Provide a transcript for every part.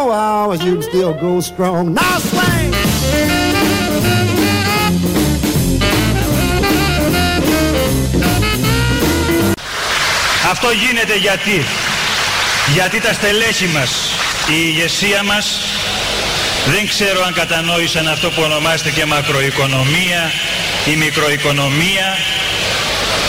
24 hours, you can still go strong. Now swing. Αυτό γίνεται γιατί. Γιατί τα στελέχη μας, η ηγεσία μας, δεν ξέρω αν κατανόησαν αυτό που ονομάζεται και μακροοικονομία ή μικροοικονομία.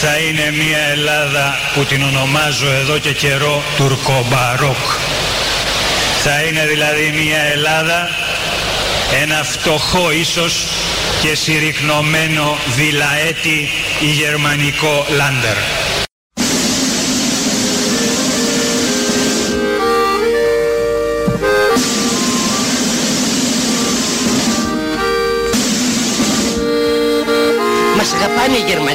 θα είναι μια Ελλάδα που την ονομάζω εδώ και καιρό τουρκομπαρόκ. Θα είναι δηλαδή μια Ελλάδα, ένα φτωχό ίσως και συρρυκνωμένο βιλαέτη ή γερμανικό λάντερ.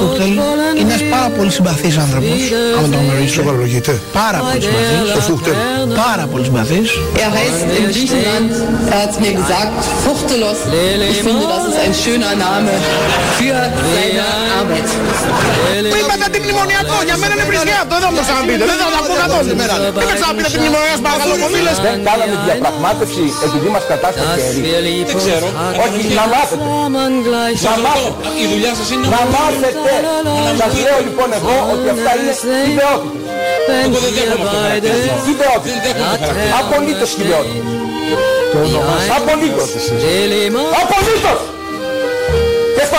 Ο Φούχτελ είναι ένας πάρα πολύ συμπαθής άνθρωπος, άμα τον γνωρίσω. Σοβαρολογείτε. Πάρα πολύ συμπαθής. Ο Φούχτελ. Πάρα πολύ συμπαθής. Er heißt in Griechenland, er hat mir gesagt, Fuchtelos. Ich finde, das ist ein schöner Name für seine Arbeit. Που είπατε αντιμνημονιακό, για μένα είναι βρισκιάτο, δεν θα μου το ξαναπείτε, δεν θα το ακούω καθόλου σήμερα. Δεν θα ξαναπείτε αντιμνημονιακό, παρακαλώ πολύ λες. Δεν κάναμε διαπραγμάτευση επειδή μας κατάστα χέρι. Δεν ξέρω. Όχι, να μάθετε. Να μάθετε. Η δουλειά σας είναι Να μάθετε. Σας λέω λοιπόν εγώ ότι αυτά είναι ιδεότητες. Εγώ δεν δέχομαι αυτό το χαρακτηρισμό. Ιδεότητες. Δεν δέχομαι το χαρακτηρισμό. Απολύτως ιδεότητες. Απολύτως. Απολύτως.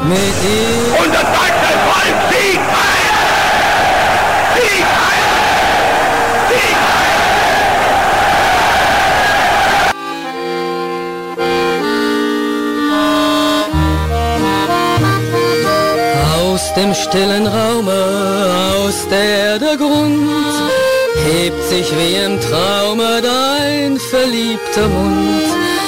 Und das deutsche Volk siegt heil! Siegt heil! Siegt heil! Aus dem stillen Raume, aus der der Grund, hebt sich wie im Traume dein verliebter Mund.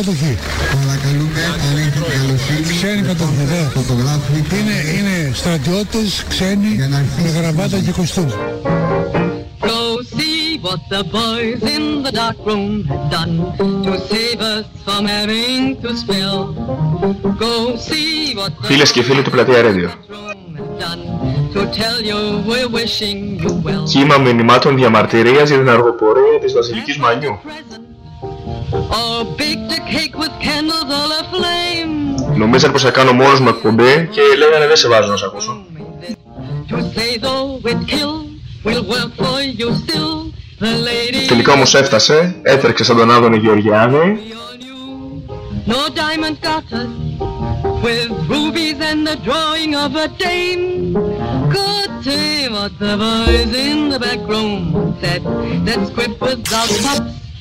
κατοχή. Παρακαλούμε, αν έχετε καλοσύνη, Ξένη κατοχή, ναι. φωτογράφηση. Είναι, είναι στρατιώτες ξένοι Για να αρχίσει με γραβάτα και κοστούμι. Go what the boys in the dark room had done to save us from having to spill. Go see what the Φίλες και φίλοι του Πλατεία Radio. done to tell you we're wishing you well. Κύμα μηνυμάτων διαμαρτυρίας για την αργοπορία της Βασιλικής Μανιού. Νομίζω πως θα κάνω μόνος μου εκπομπή και λέω δεν σε βάζω να σε ακούσω. Τελικά όμως έφτασε, έτρεξε σαν τον Άδωνη Γεωργιάδη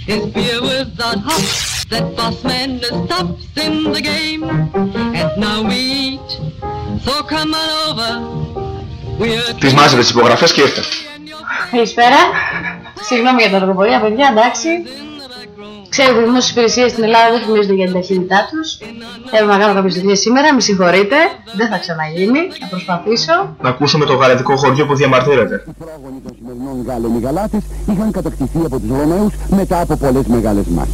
his beer without hops. That boss man is tops in the game. And now we eat, so come on over. We're Τις μάζευε τις υπογραφές και ήρθε. Καλησπέρα. Συγγνώμη για την αργοπορία, παιδιά, εντάξει. Ξέρω ότι οι δημόσιες υπηρεσίες στην Ελλάδα δεν φημίζονται για την ταχύτητά τους. Θέλω να κάνω κάποιες δουλειές σήμερα, με συγχωρείτε. Δεν θα ξαναγίνει, θα προσπαθήσω. Να ακούσουμε το γαλατικό χωριό που διαμαρτύρεται. σημερινών Γάλλων οι Γαλάτες είχαν κατακτηθεί από τους Ρωμαίους μετά από πολλές μεγάλες μάχες.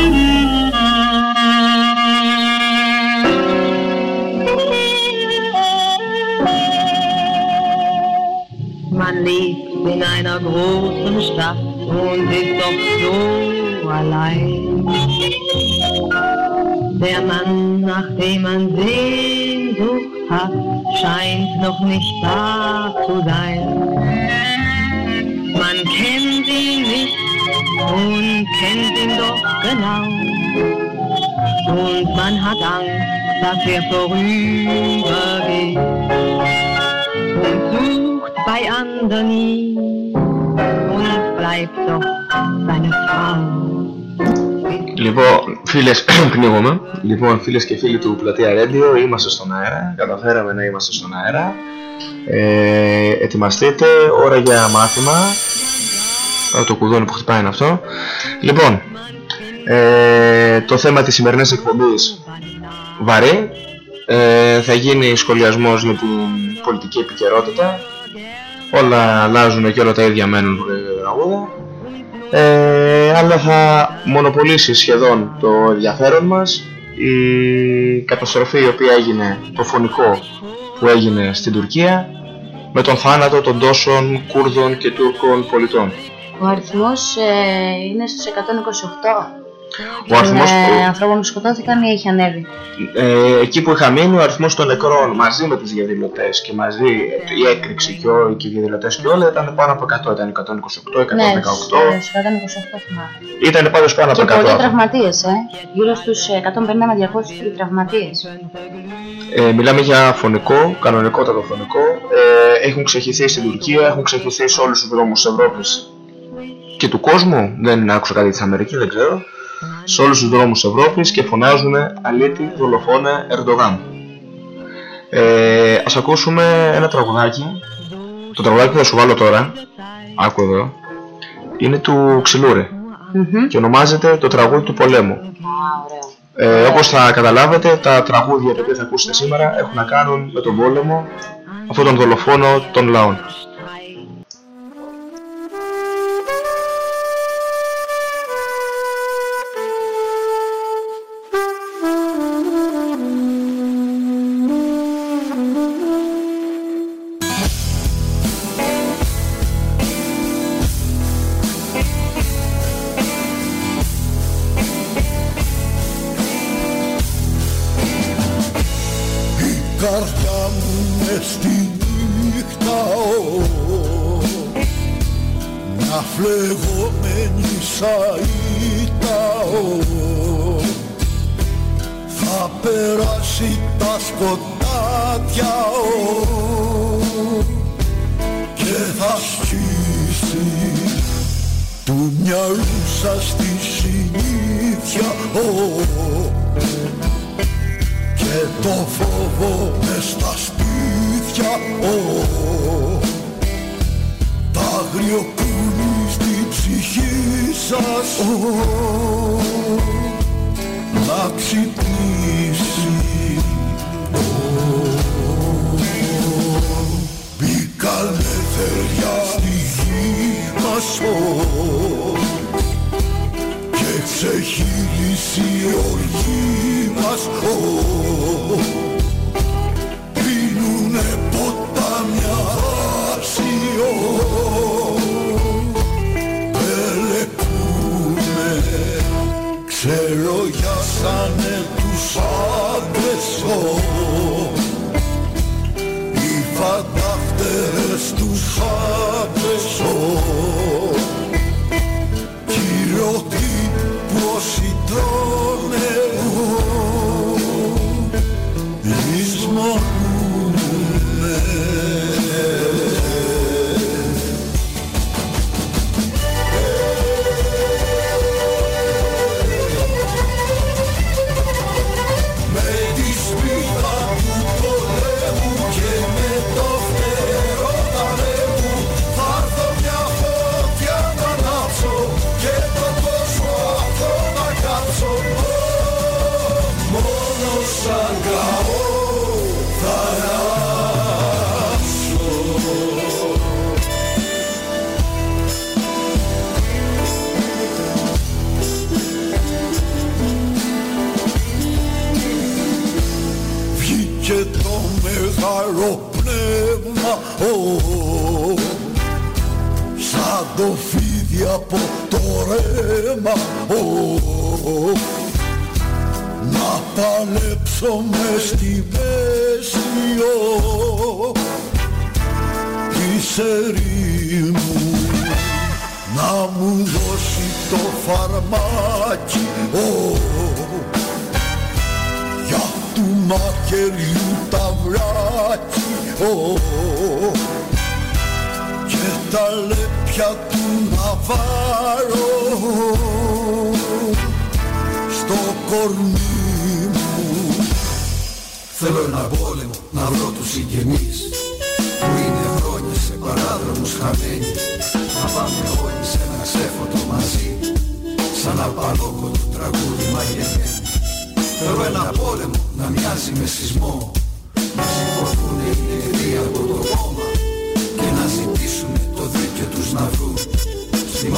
Man lebt in einer großen Stadt und ist doch so allein. Der Mann, nach dem man Sehnsucht hat, scheint noch nicht da zu sein. Man kennt ihn nicht und kennt ihn doch genau. Und man hat Angst, dass er vorübergeht und bei anderen nie und bleibt doch seine Frau. Λοιπόν, φίλες, πνίγομαι. Λοιπόν, φίλες και φίλοι του Πλατεία Radio, είμαστε στον αέρα. Καταφέραμε να είμαστε στον αέρα. Ε, ετοιμαστείτε, ώρα για μάθημα. Α, το κουδούνι που χτυπάει είναι αυτό. Λοιπόν, ε, το θέμα της σημερινής εκπομπής βαρύ. Ε, θα γίνει σχολιασμός για την πολιτική επικαιρότητα. Όλα αλλάζουν και όλα τα ίδια μένουν που λέει το τραγούδα. Ε, αλλά θα μονοπολίσει σχεδόν το ενδιαφέρον μας η καταστροφή η οποία έγινε, το φωνικό που έγινε στην Τουρκία με τον θάνατο των τόσων Κούρδων και Τούρκων πολιτών. Ο αριθμός ε, είναι στους 128. Ο αριθμός των ε, που- ανθρώπων που σκοτώθηκαν ή έχει ανέβει; Ε, εκεί που είχα μείνει ο αριθμός των νεκρών μαζί με τους διαδηλωτές και μαζί ε, η έκρηξη και, όλοι και οι διαδηλωτές και όλα ήταν πάνω από 100, ήταν 128, 118, Ναι, στους ε, στους 128 θυμάμαι. ήταν πάντως πάνω από Και 100. πολλοί άνθρωποι. τραυματίες, ε. Γύρω στους 150 με 200 οι τραυματίες. Ε, μιλάμε για φωνικό, κανονικότατο φωνικό. Ε, έχουν ξεχυθεί στην Τουρκία, έχουν ξεχυθεί σε όλους τους δρόμους της Ευρώπης και του κόσμου. Δεν άκουσα κάτι της Αμερικής, δεν ξέρω. Σε όλους τους δρόμους της Ευρώπης και φωνάζουν αλήτη, δολοφόνα, Ερντογάν. Ε, ας ακούσουμε ένα τραγουδάκι. Το τραγουδάκι που θα σου βάλω τώρα, άκου εδώ, είναι του Ξυλούρη και ονομάζεται το τραγούδι του πολέμου. Ε, όπως θα καταλάβετε, τα τραγούδια τα οποία θα ακούσετε σήμερα έχουν να κάνουν με τον πόλεμο, αυτόν τον δολοφόνο των λαών. Oh. Ρέμα ω, να παλέψω μες στη μέση ω, της ερήμου να μου δώσει το φαρμάκι ω, για του μαχαιριού τα βράκι ω, και τα λέπια του να βάρω. Στο κορμί μου Θέλω ένα πόλεμο να βρω τους συγγενείς. Που είναι χρόνια σε παράδρομους χαμένοι. Να πάμε όλοι σε ένα ξέφωτο μαζί. Σαν απαλόκοτο τραγούδι μαγεμένοι Θέλω ένα πόλεμο να μοιάζει με σεισμό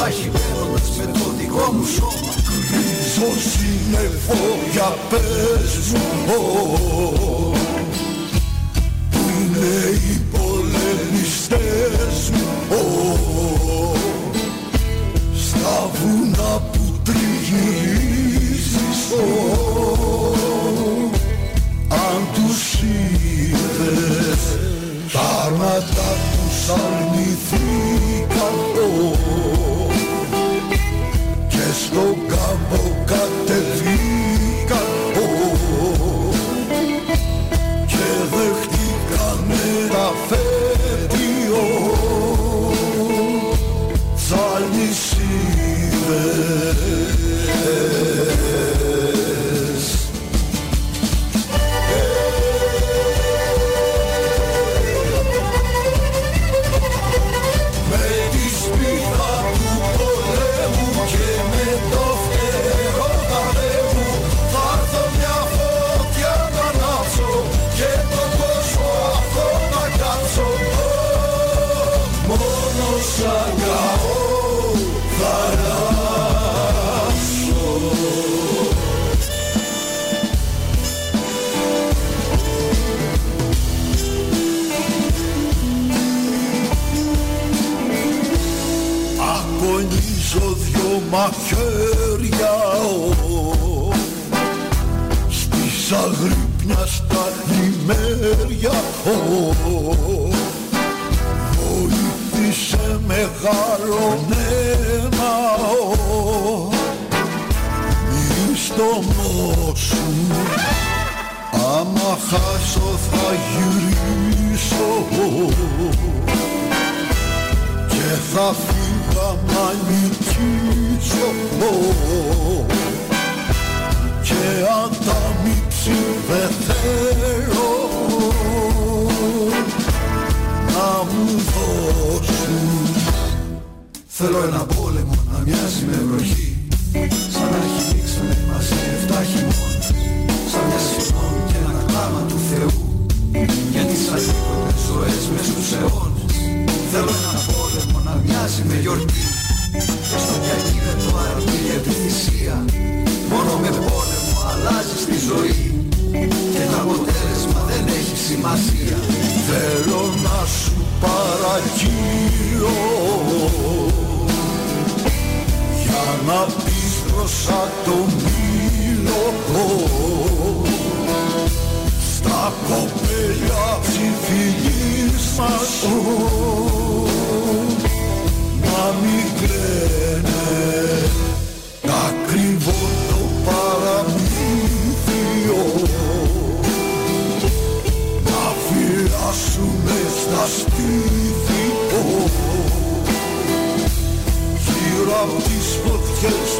μάχη μπαίνοντας με το δικό μου σώμα. Γκρίζο σύννεφο για πες μου ω, Που είναι οι πολεμιστές μου ω, Στα βουνά που τριγυρίζεις ω, Αν τους είδες Τα άρματα τους αρνηθήκαν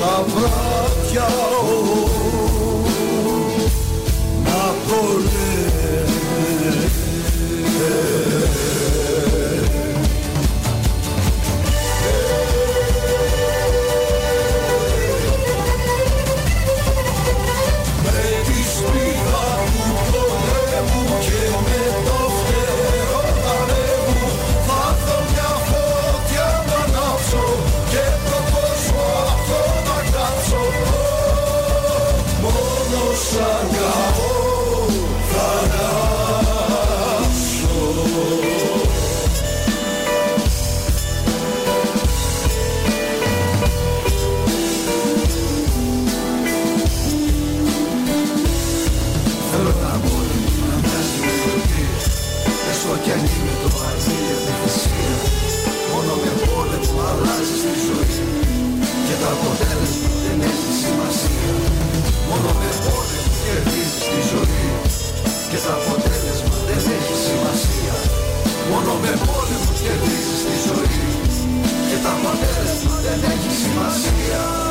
φωτιές στα έχει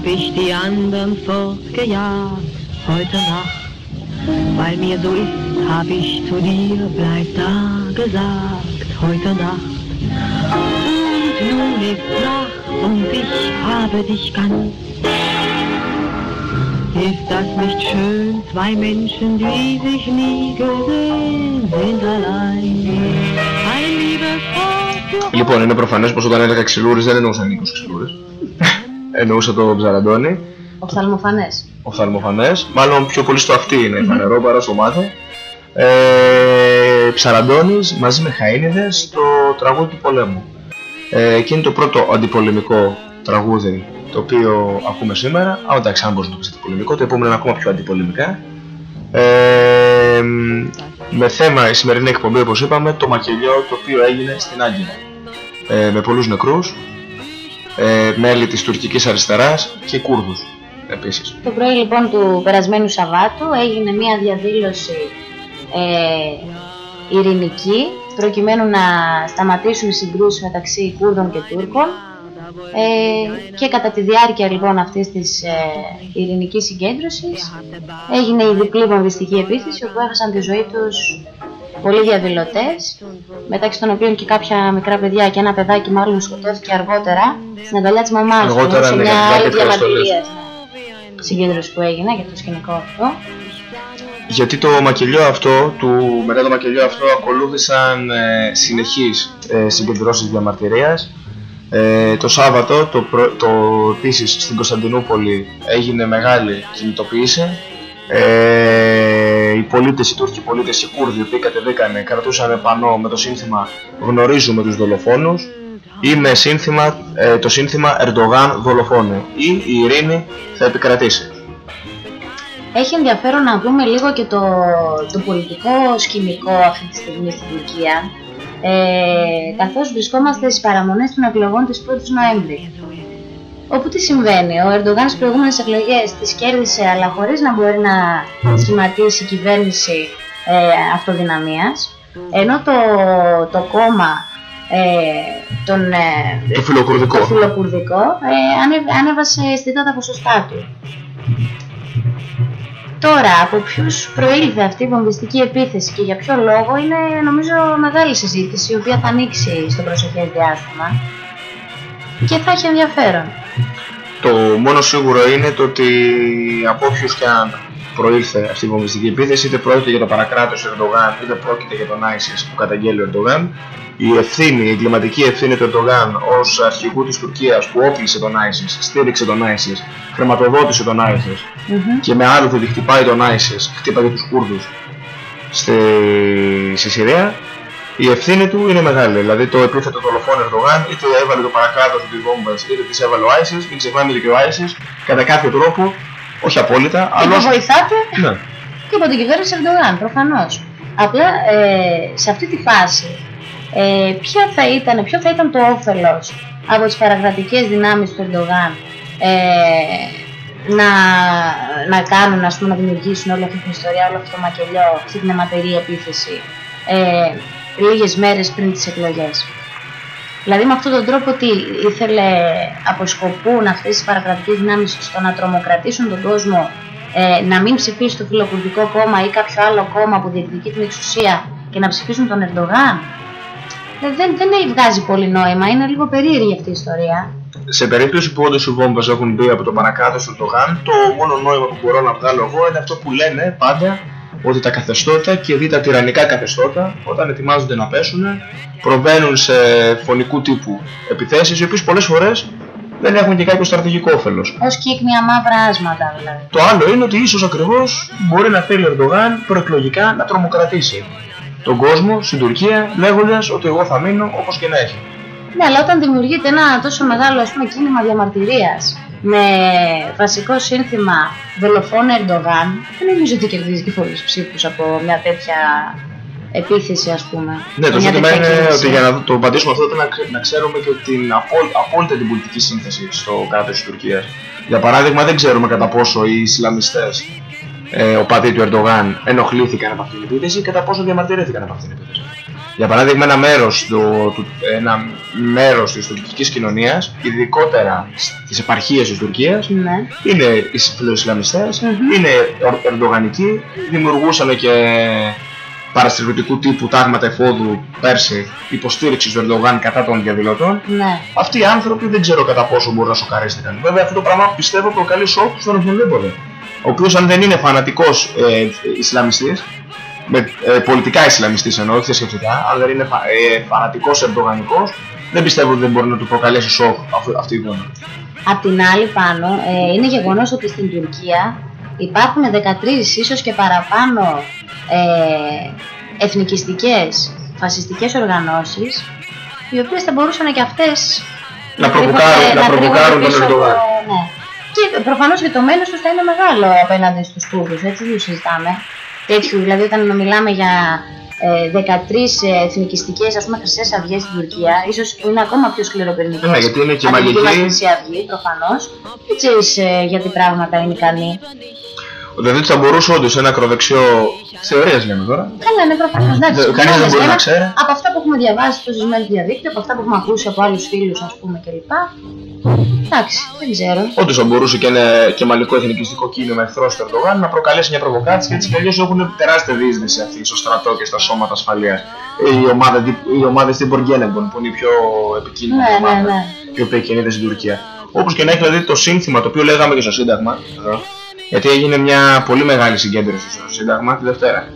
hab ich die anderen fortgejagt heute Nacht. Weil mir so ist, hab ich zu dir, bleib da gesagt heute Nacht. Und nun ist Nacht und ich habe dich ganz. Ist das nicht schön, zwei Menschen, die sich nie gesehen sind allein? Ein liebes Wort für Λοιπόν, είναι προφανέ πω όταν έλεγα ξυλούρη δεν εννοούσα Νίκο Ξυλούρη. εννοούσα το Ψαραντώνη, Οφθαλμοφανές. οφθαλμοφανέ. Μάλλον πιο πολύ στο αυτή είναι φανερό παρά στο μάτι. Ε, Ψαραντώνης μαζί με Χαΐνιδες στο τραγούδι του πολέμου. Ε, και είναι το πρώτο αντιπολεμικό τραγούδι το οποίο ακούμε σήμερα. Α, εντάξει, αν μπορείς να το πεις αντιπολεμικό, το επόμενο είναι ακόμα πιο αντιπολεμικά. Ε, με θέμα η σημερινή εκπομπή, όπως είπαμε, το μακελιό το οποίο έγινε στην Άγκυρα. Ε, με πολλούς νεκρούς, ε, μέλη της τουρκικής αριστεράς και Κούρδους επίσης. Το πρωί λοιπόν του περασμένου Σαββάτου έγινε μια διαδήλωση ε, ειρηνική προκειμένου να σταματήσουν οι συγκρούσεις μεταξύ Κούρδων και Τούρκων ε, και κατά τη διάρκεια λοιπόν αυτής της ε, ειρηνικής συγκέντρωσης έγινε η διπλή βομβιστική επίθεση όπου έχασαν τη ζωή τους πολλοί διαδηλωτές μεταξύ των οποίων και κάποια μικρά παιδιά και ένα παιδάκι μάλλον σκοτώθηκε αργότερα στην αγκαλιά της μαμάς του Αργότερα, σε ναι, μια κάτι άλλη ευχαριστώ, διαμαρτυρία λες. συγκέντρωσης που έγινε για το σκηνικό αυτό. Γιατί το μακελιό αυτό, του, μετά το μακελιό αυτό ακολούθησαν ε, συνεχείς ε, συγκεντρώσεις διαμαρτυρίας Ε, το Σάββατο, το, προ- το, επίσης στην Κωνσταντινούπολη έγινε μεγάλη κινητοποίηση. Ε, οι πολίτες, οι Τούρκοι πολίτες, οι Κούρδοι, οι οποίοι κατεβήκανε, κρατούσαν πανό με το σύνθημα «Γνωρίζουμε τους δολοφόνους» ή με σύνθημα, ε, το σύνθημα «Ερντογάν δολοφόνου» ή «Η ειρήνη θα επικρατήσει». Έχει ενδιαφέρον να δούμε λίγο και το, το πολιτικό σκηνικό αυτή τη στιγμή στην Τουρκία, ε, καθώς βρισκόμαστε στις παραμονές των εκλογών της 1ης Νοέμβρη. Όπου τι συμβαίνει, ο Ερντογάν στις προηγούμενες εκλογές τις κέρδισε αλλά χωρίς να μπορεί να σχηματίσει κυβέρνηση ε, αυτοδυναμίας, ενώ το, το κόμμα ε, τον, ε, Το φιλοκουρδικό. το φιλοκουρδικό ε, ανέβ- ανέβασε αισθητά τα ποσοστά του. Τώρα, από ποιους προήλθε αυτή η βομβιστική επίθεση και για ποιο λόγο είναι νομίζω μεγάλη συζήτηση η οποία θα ανοίξει στο προσεχές διάστημα και θα έχει ενδιαφέρον. Το μόνο σίγουρο είναι το ότι από όποιους και αν προήλθε αυτή η βομβιστική επίθεση, είτε πρόκειται για το παρακράτος του Ερντογάν, είτε πρόκειται για τον ISIS που καταγγέλει ο Ερντογάν, η ευθύνη, η εγκληματική ευθύνη του Ερντογάν ως αρχηγού της Τουρκίας που όπλησε τον ISIS, στήριξε τον ISIS, χρηματοδότησε τον ISIS και με άλλο ότι χτυπάει τον ISIS, χτύπαγε τους Κούρδους στη, στη Συρία, η ευθύνη του είναι μεγάλη. Δηλαδή το επίθετο δολοφόνο Ερντογάν, είτε έβαλε το παρακράτος του βόμβας, είτε τις έβαλε ο ISIS, μην ξεχνάμε ότι και ο ISIS κατά κάποιο τρόπο, όχι απόλυτα, Και αλλά που ως- βοηθάτε ναι. και από την κυβέρνηση Ερντογάν, προφανώς. Απλά ε, σε αυτή τη φάση, ε, ποια θα ήταν, ποιο θα ήταν το όφελος από τις παρακρατικές δυνάμεις του Ερντογάν ε, να, να κάνουν, ας πούμε, να δημιουργήσουν όλη αυτή την ιστορία, όλο αυτό το μακελιό, αυτή την αιματερή επίθεση, ε, λίγες μέρες πριν τις εκλογές. Δηλαδή με αυτόν τον τρόπο τι ήθελε, αποσκοπούν αυτές οι παρακρατικές δυνάμεις στο να τρομοκρατήσουν τον κόσμο ε, να μην ψηφίσει το φιλοκουρδικό κόμμα ή κάποιο άλλο κόμμα που διεκδικεί την εξουσία και να ψηφίσουν τον Ερντογάν; Ε, δεν, δεν βγάζει πολύ νόημα, είναι λίγο περίεργη αυτή η ιστορία. Σε περίπτωση που όντως οι βόμβες έχουν μπει από το παρακράτος του Ερντογάν, το μόνο νόημα που μπορώ να βγάλω εγώ είναι αυτό που λένε πάντα ότι τα καθεστώτα και δει τα τυραννικά καθεστώτα όταν ετοιμάζονται να πέσουν προβαίνουν σε φωνικού τύπου επιθέσεις οι οποίες πολλές φορές δεν έχουν και κάποιο στρατηγικό όφελος. Ως κύκνια μαύρα άσματα δηλαδή. Το άλλο είναι ότι ίσως ακριβώς μπορεί να θέλει ο Ερντογάν προεκλογικά να τρομοκρατήσει τον κόσμο στην Τουρκία λέγοντας ότι εγώ θα μείνω όπως και να έχει. Ναι, αλλά όταν δημιουργείται ένα τόσο μεγάλο ας πούμε, κίνημα διαμαρτυρίας με βασικό σύνθημα δολοφόνο Ερντογάν, δεν νομίζω ότι κερδίζει και πολλούς ψήφους από μια τέτοια επίθεση ας πούμε. Ναι, το μια ζήτημα τέτοια είναι κίνηση. ότι για να το απαντήσουμε αυτό πρέπει να, ξε- να ξέρουμε και την απόλυ- απόλυτα την πολιτική σύνθεση στο κράτος της Τουρκίας. Για παράδειγμα, δεν ξέρουμε κατά πόσο οι Ισλαμιστές, ε, ο πατή του Ερντογάν, ενοχλήθηκαν από αυτήν την επίθεση και κατά πόσο διαμαρτυρήθηκαν από αυτήν την επίθεση. Για παράδειγμα, ένα μέρος, του, του, ένα μέρος της τουρκικής κοινωνίας, ειδικότερα στις επαρχίες της Τουρκίας, Ναι. είναι οι φιλοϊσλαμιστές, είναι ερ- ερντογανικοί, δημιουργούσαν και παραστηριωτικού τύπου τάγματα εφόδου πέρσι υποστήριξη του Ερντογάν κατά των διαδηλωτών. Ναι. Αυτοί οι άνθρωποι δεν ξέρω κατά πόσο μπορούν να σοκαρίστηκαν. Βέβαια αυτό το πράγμα πιστεύω προκαλεί σοκ στον οποιονδήποτε. Ο οποίος αν δεν είναι φανατικός ε, Ισλαμιστής, με, ε, πολιτικά Ισλαμιστής εννοώ, όχι θρησκευτικά, αν δεν είναι φα, ε, φανατικός Ερντογανικός, δεν πιστεύω ότι δεν μπορεί να του προκαλέσει σοκ αυτή, αυτή η εικόνα. Απ' την άλλη πάνω, ε, είναι γεγονός ότι στην Τουρκία υπάρχουν 13 ίσως και παραπάνω ε, εθνικιστικές, φασιστικές οργανώσεις οι οποίες θα μπορούσαν και αυτές Να κρύβονται- προβοκάρουν, να κρύβονται προβοκάρουν τον πίσω από- Ερντογάν. ναι. Και προφανώς και το μέλος τους θα είναι μεγάλο απέναντι στους Τούρκους, έτσι δεν το συζητάμε. Τέτοιου, δηλαδή όταν μιλάμε για ε, 13 εθνικιστικές ας πούμε χρυσές αυγές στην Τουρκία, ίσως που είναι ακόμα πιο σκληροπυρηνικές. Ναι, γιατί είναι και από τη δική μας μαγική. Χρυσή Αυγή, προφανώς. Δεν ξέρεις ε, γιατί πράγματα είναι ικανοί. Δηλαδή ότι θα μπορούσε όντως ένα ακροδεξιό. Θεωρίε λέμε τώρα. Καλά, ναι, προφανώς. Εντάξει, Δεν- κανείς δεν προφανώς, μπορεί να λέμε, ξέρει. Από αυτά που έχουμε διαβάσει τόσες μέρες στο διαδίκτυο, από αυτά που έχουμε ακούσει από άλλους φίλους, ας πούμε, κλπ. Εντάξει, δεν ξέρω. Όντως θα μπορούσε και ένα κεμαλικό εθνικιστικό κίνημα εχθρός του Ερντογάν να προκαλέσει μια προβοκάτσια γιατί έτσι κι αλλιώς έχουν τεράστια διείσδυση αυτή στο στρατό και στα σώματα ασφαλείας. Η ομάδα, οι ομάδε στην Μποργκένεμπον που είναι η πιο επικίνδυνη Ναι, ναι, ομάδα ναι. η οποία κινείται στην Τουρκία. Όπως και να έχει δηλαδή το σύνθημα το οποίο λέγαμε και στο Σύνταγμα, εδώ, Γιατί έγινε μια πολύ μεγάλη συγκέντρωση στο Σύνταγμα τη Δευτέρα.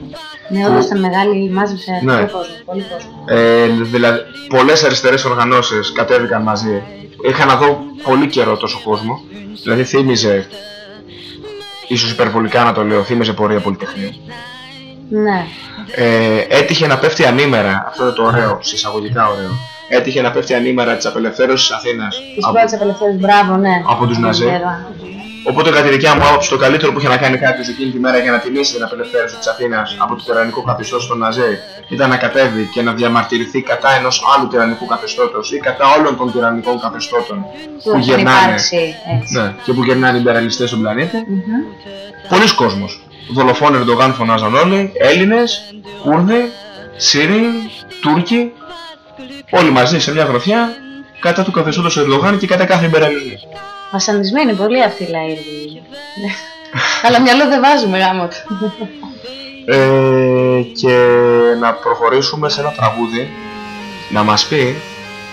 Ναι, όντως ήταν μεγάλη, μάζεψε Ναι. πολύ κόσμο, πολύ κόσμο. Ε, δηλαδή, πολλές αριστερές οργανώσεις κατέβηκαν μαζί. Είχα να δω πολύ καιρό τόσο κόσμο. Δηλαδή θύμιζε, ίσως υπερβολικά να το λέω, θύμιζε πορεία πολυτεχνείου. Ναι. Ε, έτυχε να πέφτει ανήμερα, αυτό είναι το ωραίο, συσσαγωγικά ωραίο. Έτυχε να πέφτει ανήμερα της απελευθέρωσης της Αθήνας Τη από, πρώτη απελευθέρωσης, μπράβο, ναι. από τους Ναζί. Οπότε κατά τη δικιά μου άποψη το καλύτερο που είχε να κάνει κάποιος εκείνη τη μέρα για να τιμήσει την απελευθέρωση της Αθήνας από το τυραννικό καθεστώς των Ναζί ήταν να κατέβει και να διαμαρτυρηθεί κατά ενός άλλου τυραννικού καθεστώτος ή κατά όλων των τυραννικών καθεστώτων Που που έχουν γερνάνε, υπάρξει, έτσι. ναι, και που γερνάνε οι υπεραλιστές στον πλανήτη. Μμμ. Πολλοί κόσμος. Δολοφόνοι Ερντογάν φωνάζαν όλοι, Έλληνες, Κούρδοι, Σύριοι, Τούρκοι, όλοι μαζί σε μια γροθιά κατά του καθεστώτος Ερντογάν και κατά κάθε υπεραλισμό. Βασανισμένοι πολύ αυτοί οι λαοί. Αλλά μυαλό δεν βάζουμε γάμο του. Ε, και να προχωρήσουμε σε ένα τραγούδι. Να μας πει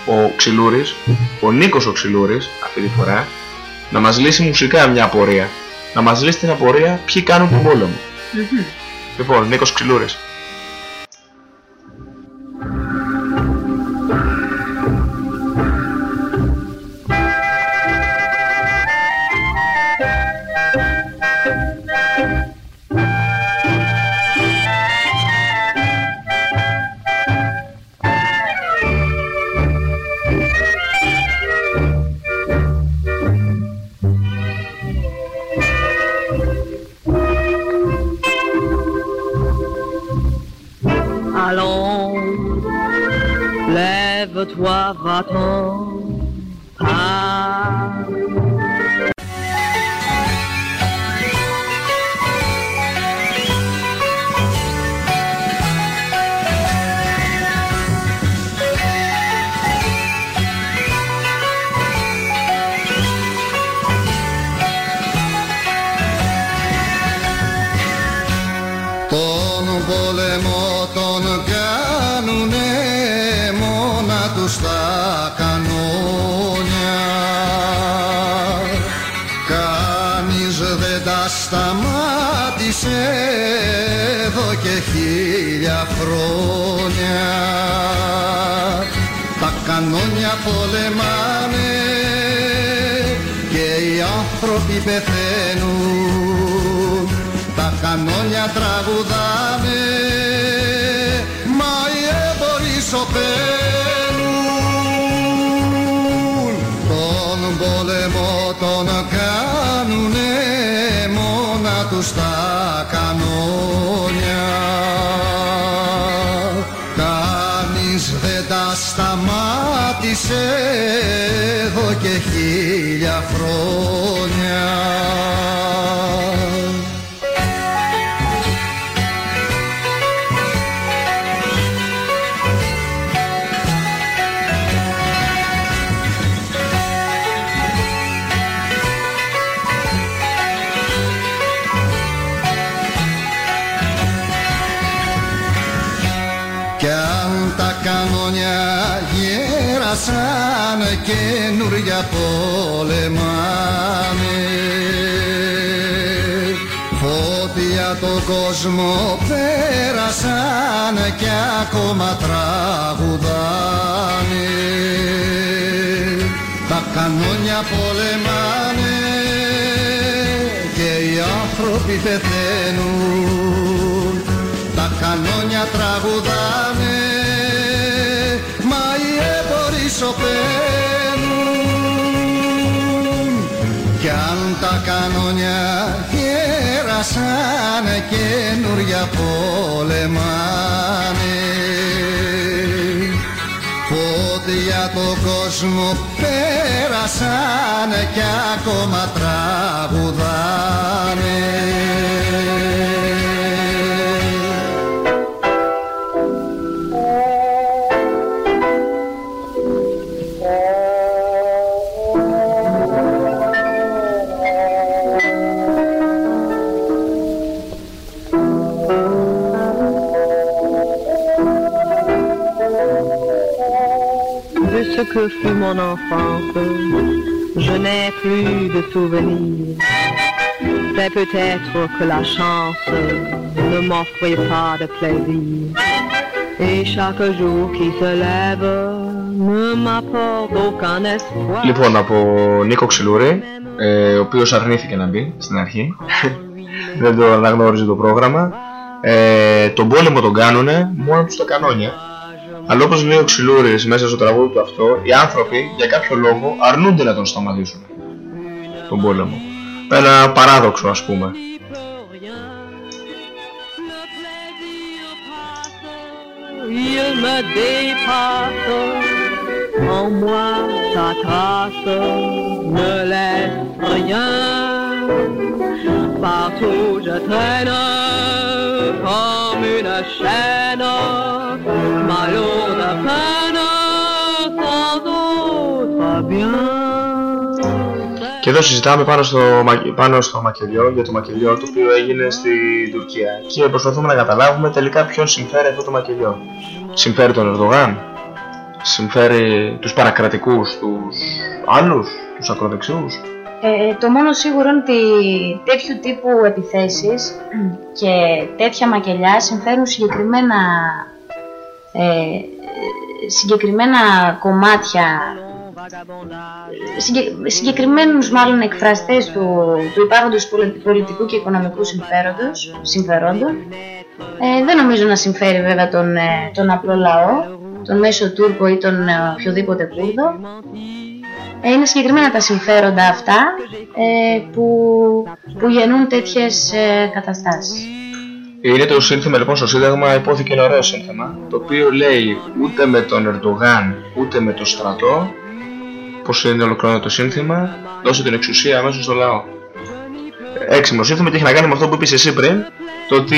ο Ξυλούρης, ο Νίκος ο Ξυλούρης αυτή τη φορά να μας λύσει μουσικά μια απορία. Να μας λύσει την απορία ποιοι κάνουν τον πόλεμο. Λοιπόν Νίκος Ξυλούρης toi, va-t'en. Μόνα τους τα κανόνια. Κανείς δεν τα σταμάτησε εδώ και χίλια χρόνια κόσμο πέρασαν και ακόμα τραγουδάνε. Τα κανόνια πολεμάνε και οι άνθρωποι πεθαίνουν. Τα κανόνια τραγουδάνε μα οι έμποροι σωπαίνουν. Κι αν τα κανόνια γέρασαν καινούρια πολεμάνε. Φώτια το κόσμο πέρασαν και ακόμα τραγουδάνε ce que fut mon enfance, je n'ai plus de souvenirs. C'est peut-être que la chance ne m'offrait pas de plaisir. Et chaque jour qui se lève ne m'apporte aucun espoir. Λοιπόν, από Νίκο Ξυλούρη, ε, ο οποίος αρνήθηκε να μπει στην αρχή, δεν το αναγνώριζε το πρόγραμμα. Ε, τον πόλεμο τον κάνουνε μόνο τους τα κανόνια. Αλλά όπως λέει ο Ξυλούρης μέσα στο τραγούδι του αυτό, οι άνθρωποι για κάποιο λόγο αρνούνται να τον σταματήσουν. Τον πόλεμο. Ένα παράδοξο ας πούμε. Il me dépasse, en moi sa trace ne laisse rien. Partout je traîne comme une chaîne, εδώ συζητάμε πάνω στο, Μα- πάνω στο μακελιό, για το μακελιό το οποίο έγινε στη Τουρκία. Και προσπαθούμε να καταλάβουμε τελικά ποιον συμφέρει αυτό το μακελιό. Συμφέρει τον Ερδογάν, συμφέρει τους παρακρατικούς, τους άλλους, τους ακροδεξιούς; Ε, το μόνο σίγουρο είναι ότι τέτοιου τύπου επιθέσεις και τέτοια μακελιά συμφέρουν συγκεκριμένα, ε, συγκεκριμένα κομμάτια, συγκε, συγκεκριμένους μάλλον εκφραστές του, του υπάρχοντος πολι- πολιτικού και οικονομικού συμφέροντος, συμφερόντων. Ε, δεν νομίζω να συμφέρει βέβαια τον, ε, τον απλό λαό, τον μέσο Τούρκο ή τον ε, οποιοδήποτε Κούρδο. Ε, Είναι συγκεκριμένα τα συμφέροντα αυτά ε, που, που γεννούν τέτοιες ε, καταστάσεις. Είναι το σύνθημα λοιπόν στο Σύνταγμα, υπόθηκε ένα ωραίο σύνθημα, το οποίο λέει ούτε με τον Ερντογάν ούτε με το στρατό, πώς είναι ολοκληρώνεται το σύνθημα, δώσε την εξουσία αμέσως στο λαό. Έξιμο σύνθημα και έχει να κάνει με αυτό που είπες εσύ πριν, το ότι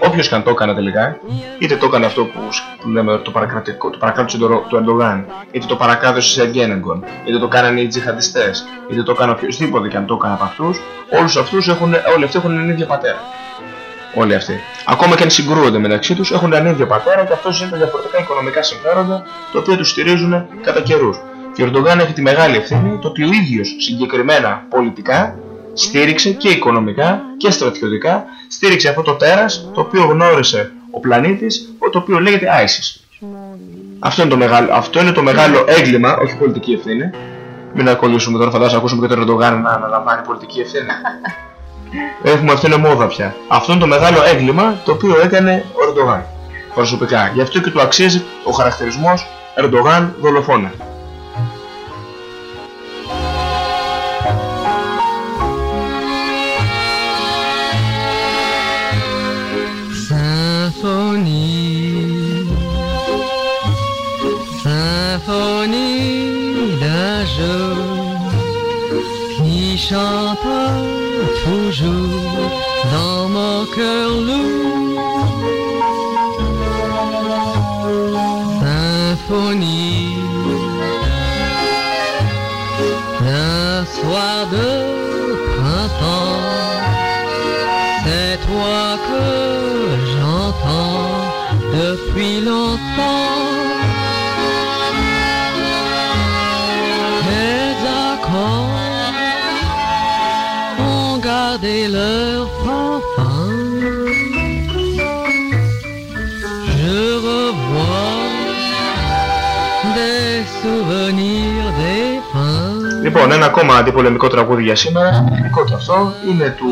όποιος και αν το έκανε τελικά, είτε το έκανε αυτό που, που λέμε το παρακρατικό, το παρακράτησε του του Ερντογάν, είτε το παρακράτησε σε Αγκένεγκον, είτε το κάνανε οι τζιχαντιστές, είτε το έκανε οποιοδήποτε και αν το έκανε από αυτούς, όλους αυτούς έχουν, όλοι αυτοί έχουν τον ίδιο πατέρα όλοι αυτοί. Ακόμα και αν συγκρούονται μεταξύ τους, έχουν έναν ίδιο πατέρα και αυτό είναι τα διαφορετικά οικονομικά συμφέροντα τα οποία τους στηρίζουν κατά καιρούς. Και ο Ερντογάν έχει τη μεγάλη ευθύνη το ότι ο ίδιος συγκεκριμένα πολιτικά στήριξε και οικονομικά και στρατιωτικά στήριξε αυτό το τέρας το οποίο γνώρισε ο πλανήτης, το οποίο λέγεται ISIS. Αυτό είναι, το μεγάλο, αυτό είναι το μεγάλο έγκλημα, όχι πολιτική ευθύνη. Μην ακολουθήσουμε τώρα, φαντάζομαι, ακούσουμε και τον Ερντογάν να αναλαμβάνει πολιτική ευθύνη. Έχουμε αυτό είναι μόδα πια. Αυτό είναι το μεγάλο έγκλημα το οποίο έκανε ο Ερντογάν προσωπικά. Γι' αυτό και του αξίζει ο χαρακτηρισμός Ερντογάν δολοφόνα. Symphonie, symphonie d'un jeu qui chante toujours dans mon cœur lourd. Depuis longtemps. Les accords ont gardé leur parfum. Je revois des souvenirs défunts. Λοιπόν, ένα ακόμα αντιπολεμικό τραγούδι για σήμερα, δικό του αυτό, είναι του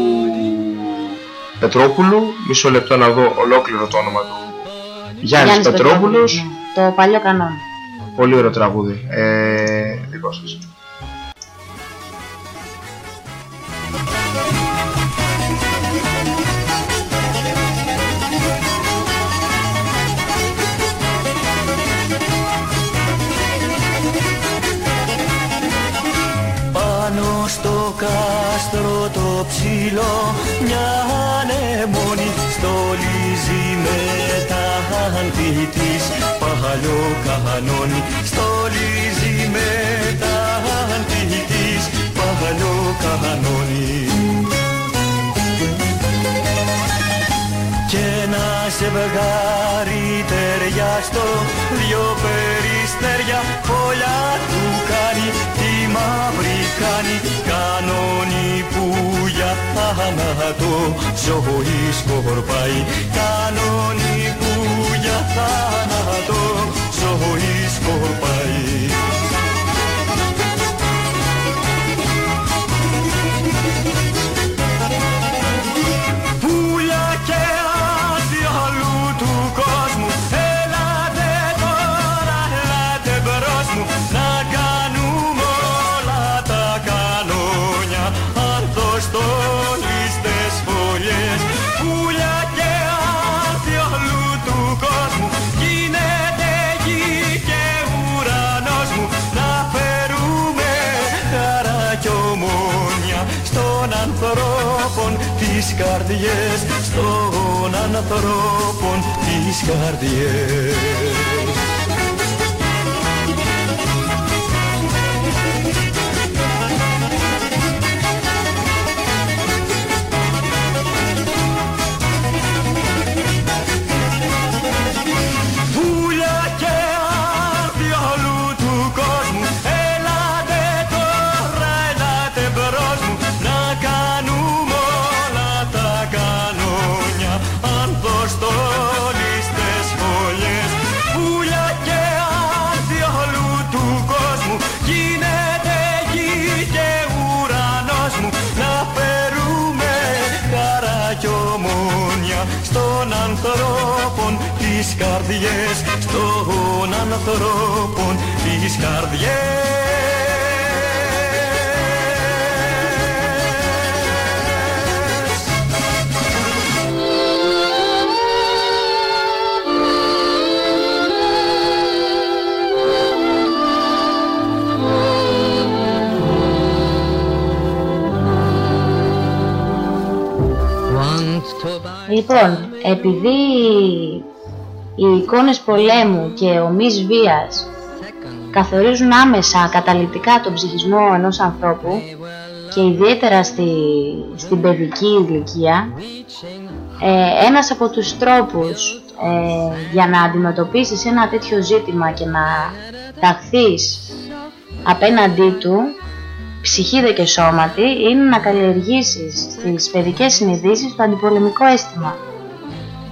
Πετρόπουλου. Μισό λεπτό να δω ολόκληρο το όνομα του. Γιάννης, Γιάννης Πετρόπουλος. ναι. Το παλιό κανόνα. Πολύ ωραίο τραγούδι. Ε, δικό σας. Πάνω στο κάστρο το ψηλό μια ανεμόνη στολίζει με τα άντι της παλιό κανόνι στολίζει με τα άντι της παλιό κανόνι και ένα ζευγάρι ταιριάστο δυο περιστέρια φωλιά του κάνει τη μαύρη κάνει κανόνι που για να θάνατο ζωή σκορπάει κανονικού για θάνατο ζωή σκορπάει καρδιές Στον ανθρώπων τις καρδιές τις καρδιές Στον ανθρώπων τις καρδιές. Λοιπόν, επειδή οι εικόνες πολέμου και ομής βίας καθορίζουν άμεσα καταληπτικά τον ψυχισμό ενός ανθρώπου και ιδιαίτερα στη, στην παιδική ηλικία, ε, ένας από τους τρόπους ε, για να αντιμετωπίσεις ένα τέτοιο ζήτημα και να ταχθείς απέναντί του ψυχή δε και σώματι είναι να καλλιεργήσεις στις παιδικές συνειδήσεις το αντιπολεμικό αίσθημα.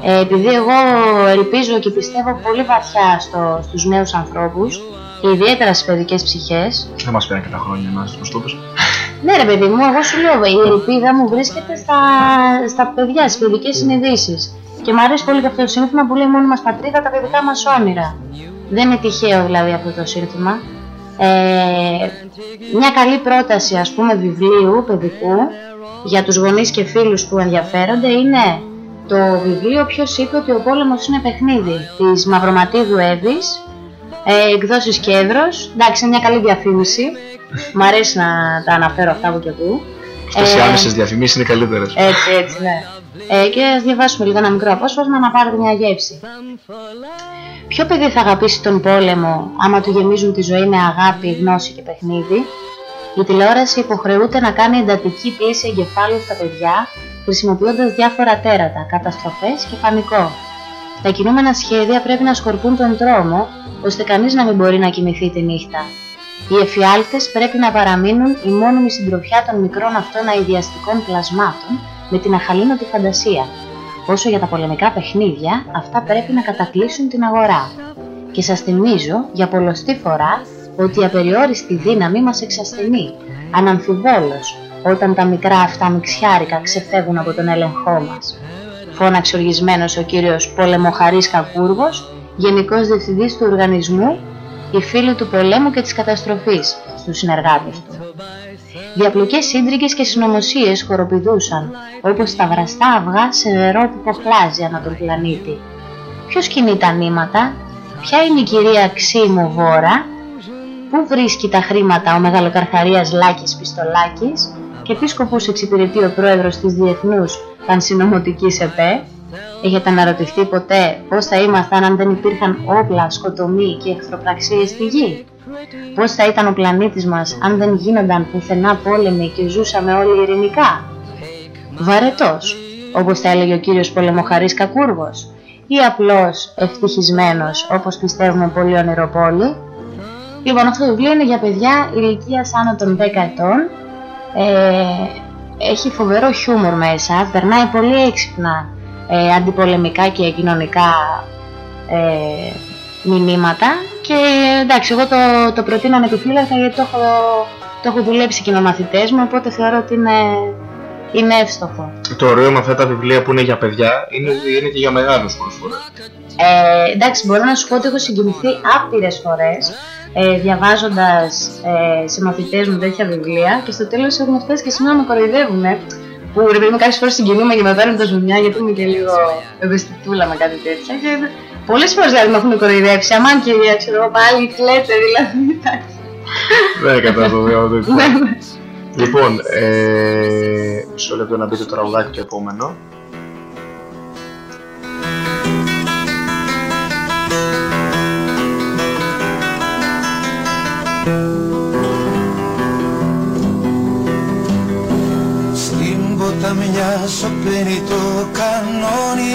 Ε, επειδή εγώ ελπίζω και πιστεύω πολύ βαθιά στο, στους νέους ανθρώπους και ιδιαίτερα στις παιδικές ψυχές Δεν μας πήραν και τα χρόνια να τους το πεις. ναι ρε παιδί μου, εγώ σου λέω, η ελπίδα μου βρίσκεται στα, στα παιδιά, στις παιδικές συνειδήσεις. Και μου αρέσει πολύ και αυτό το σύνθημα που λέει μόνη μας πατρίδα, τα παιδικά μας όνειρα. Δεν είναι τυχαίο δηλαδή αυτό το σύνθημα. Ε, μια καλή πρόταση ας πούμε βιβλίου παιδικού για τους γονείς και φίλους που ενδιαφέρονται είναι το βιβλίο «Ποιος είπε ότι ο πόλεμος είναι παιχνίδι» της Μαυροματίδου Εύης, ε, εκδόσεις Κέντρος. Εντάξει, είναι μια καλή διαφήμιση. Μ' αρέσει να τα αναφέρω αυτά που και που. Αυτές οι Ε, άμεσες διαφημίσεις είναι καλύτερες. έτσι, έτσι, ναι. Ε, και ας διαβάσουμε λίγο ένα μικρό απόσπασμα να πάρετε μια γεύση. Ποιο παιδί θα αγαπήσει τον πόλεμο άμα του γεμίζουν τη ζωή με αγάπη, γνώση και παιχνίδι; Η τηλεόραση υποχρεούται να κάνει εντατική πίεση εγκεφάλου στα παιδιά χρησιμοποιώντας διάφορα τέρατα, καταστροφές και πανικό. Τα κινούμενα σχέδια πρέπει να σκορπούν τον τρόμο, ώστε κανείς να μην μπορεί να κοιμηθεί τη νύχτα. Οι εφιάλτες πρέπει να παραμείνουν η μόνιμη συντροφιά των μικρών αυτών αειδιαστικών πλασμάτων με την αχαλήνωτη φαντασία. Όσο για τα πολεμικά παιχνίδια, αυτά πρέπει να κατακλείσουν την αγορά. Και σας θυμίζω για πολλωστή φορά ότι η απεριόριστη δύναμη μας εξασθενεί, αναμφιβόλως, όταν τα μικρά αυτά μιξιάρικα ξεφεύγουν από τον έλεγχό μας. Φώναξε οργισμένος ο κύριος Πολεμοχαρής Κακούργος, Γενικός Διευθυντής του Οργανισμού, η φίλη του πολέμου και της καταστροφής, στους συνεργάτες του. Διαπλοκές σύντριγες και συνωμοσίες χοροπηδούσαν, όπως τα βραστά αυγά σε νερό που ποχλάζει ανά τον πλανήτη. Ποιος κινεί τα νήματα, ποια είναι η κυρία Ξύμου Βόρα, πού βρίσκει τα χρήματα ο μεγαλοκαρχαρίας Λάκης Πιστολάκης; Και τι σκοπούς εξυπηρετεί ο πρόεδρος της Διεθνούς Πανσυνομωτικής ΕΠΕ; Έχετε αναρωτηθεί ποτέ πώς θα ήμασταν αν δεν υπήρχαν όπλα, σκοτωμοί και εχθροπραξίες στη γη; Πώς θα ήταν ο πλανήτης μας αν δεν γίνονταν πουθενά πόλεμοι και ζούσαμε όλοι ειρηνικά; Βαρετός, όπως θα έλεγε ο κύριος Πολεμοχαρής Κακούργος, ή απλώς ευτυχισμένος, όπως πιστεύουμε πολλοί ονειροπόλοι. Λοιπόν, αυτό το βιβλίο είναι για παιδιά ηλικίας άνω των 10 ετών. Ε, έχει φοβερό χιούμορ μέσα, περνάει πολύ έξυπνα ε, αντιπολεμικά και κοινωνικά ε, μηνύματα και εντάξει εγώ το, το προτείνω ανεπιφύλακτα γιατί το έχω, το έχω δουλέψει και με μαθητές μου οπότε θεωρώ ότι είναι, είναι εύστοχο. Το ωραίο με αυτά τα βιβλία που είναι για παιδιά είναι ότι είναι και για μεγάλους πολλές φορές. Ε, εντάξει, μπορώ να σου πω ότι έχω συγκινηθεί άπειρες φορές ε, διαβάζοντας ε, σε μαθητές μου τέτοια βιβλία και στο τέλος έχουν φτάσει και σήμερα με κοροϊδεύουν. Που ρε παιδί μου κάποιες φορές συγκινούμε και με παίρνουν τα ζουμιά γιατί είμαι και λίγο ευαισθητούλα με κάτι τέτοια. Και πολλές φορές δηλαδή με έχουν κοροϊδεύσει. Αμάν κυρία, ξέρω εγώ πάλι κλαίτε δηλαδή. εντάξει. Δεν καταλαβαίνω το Ναι, ναι. Λοιπόν, ε, μισό λεπτό να μπει το τραγουδάκι το επόμενο. Ποταμιά σωπαίνει το κανόνι.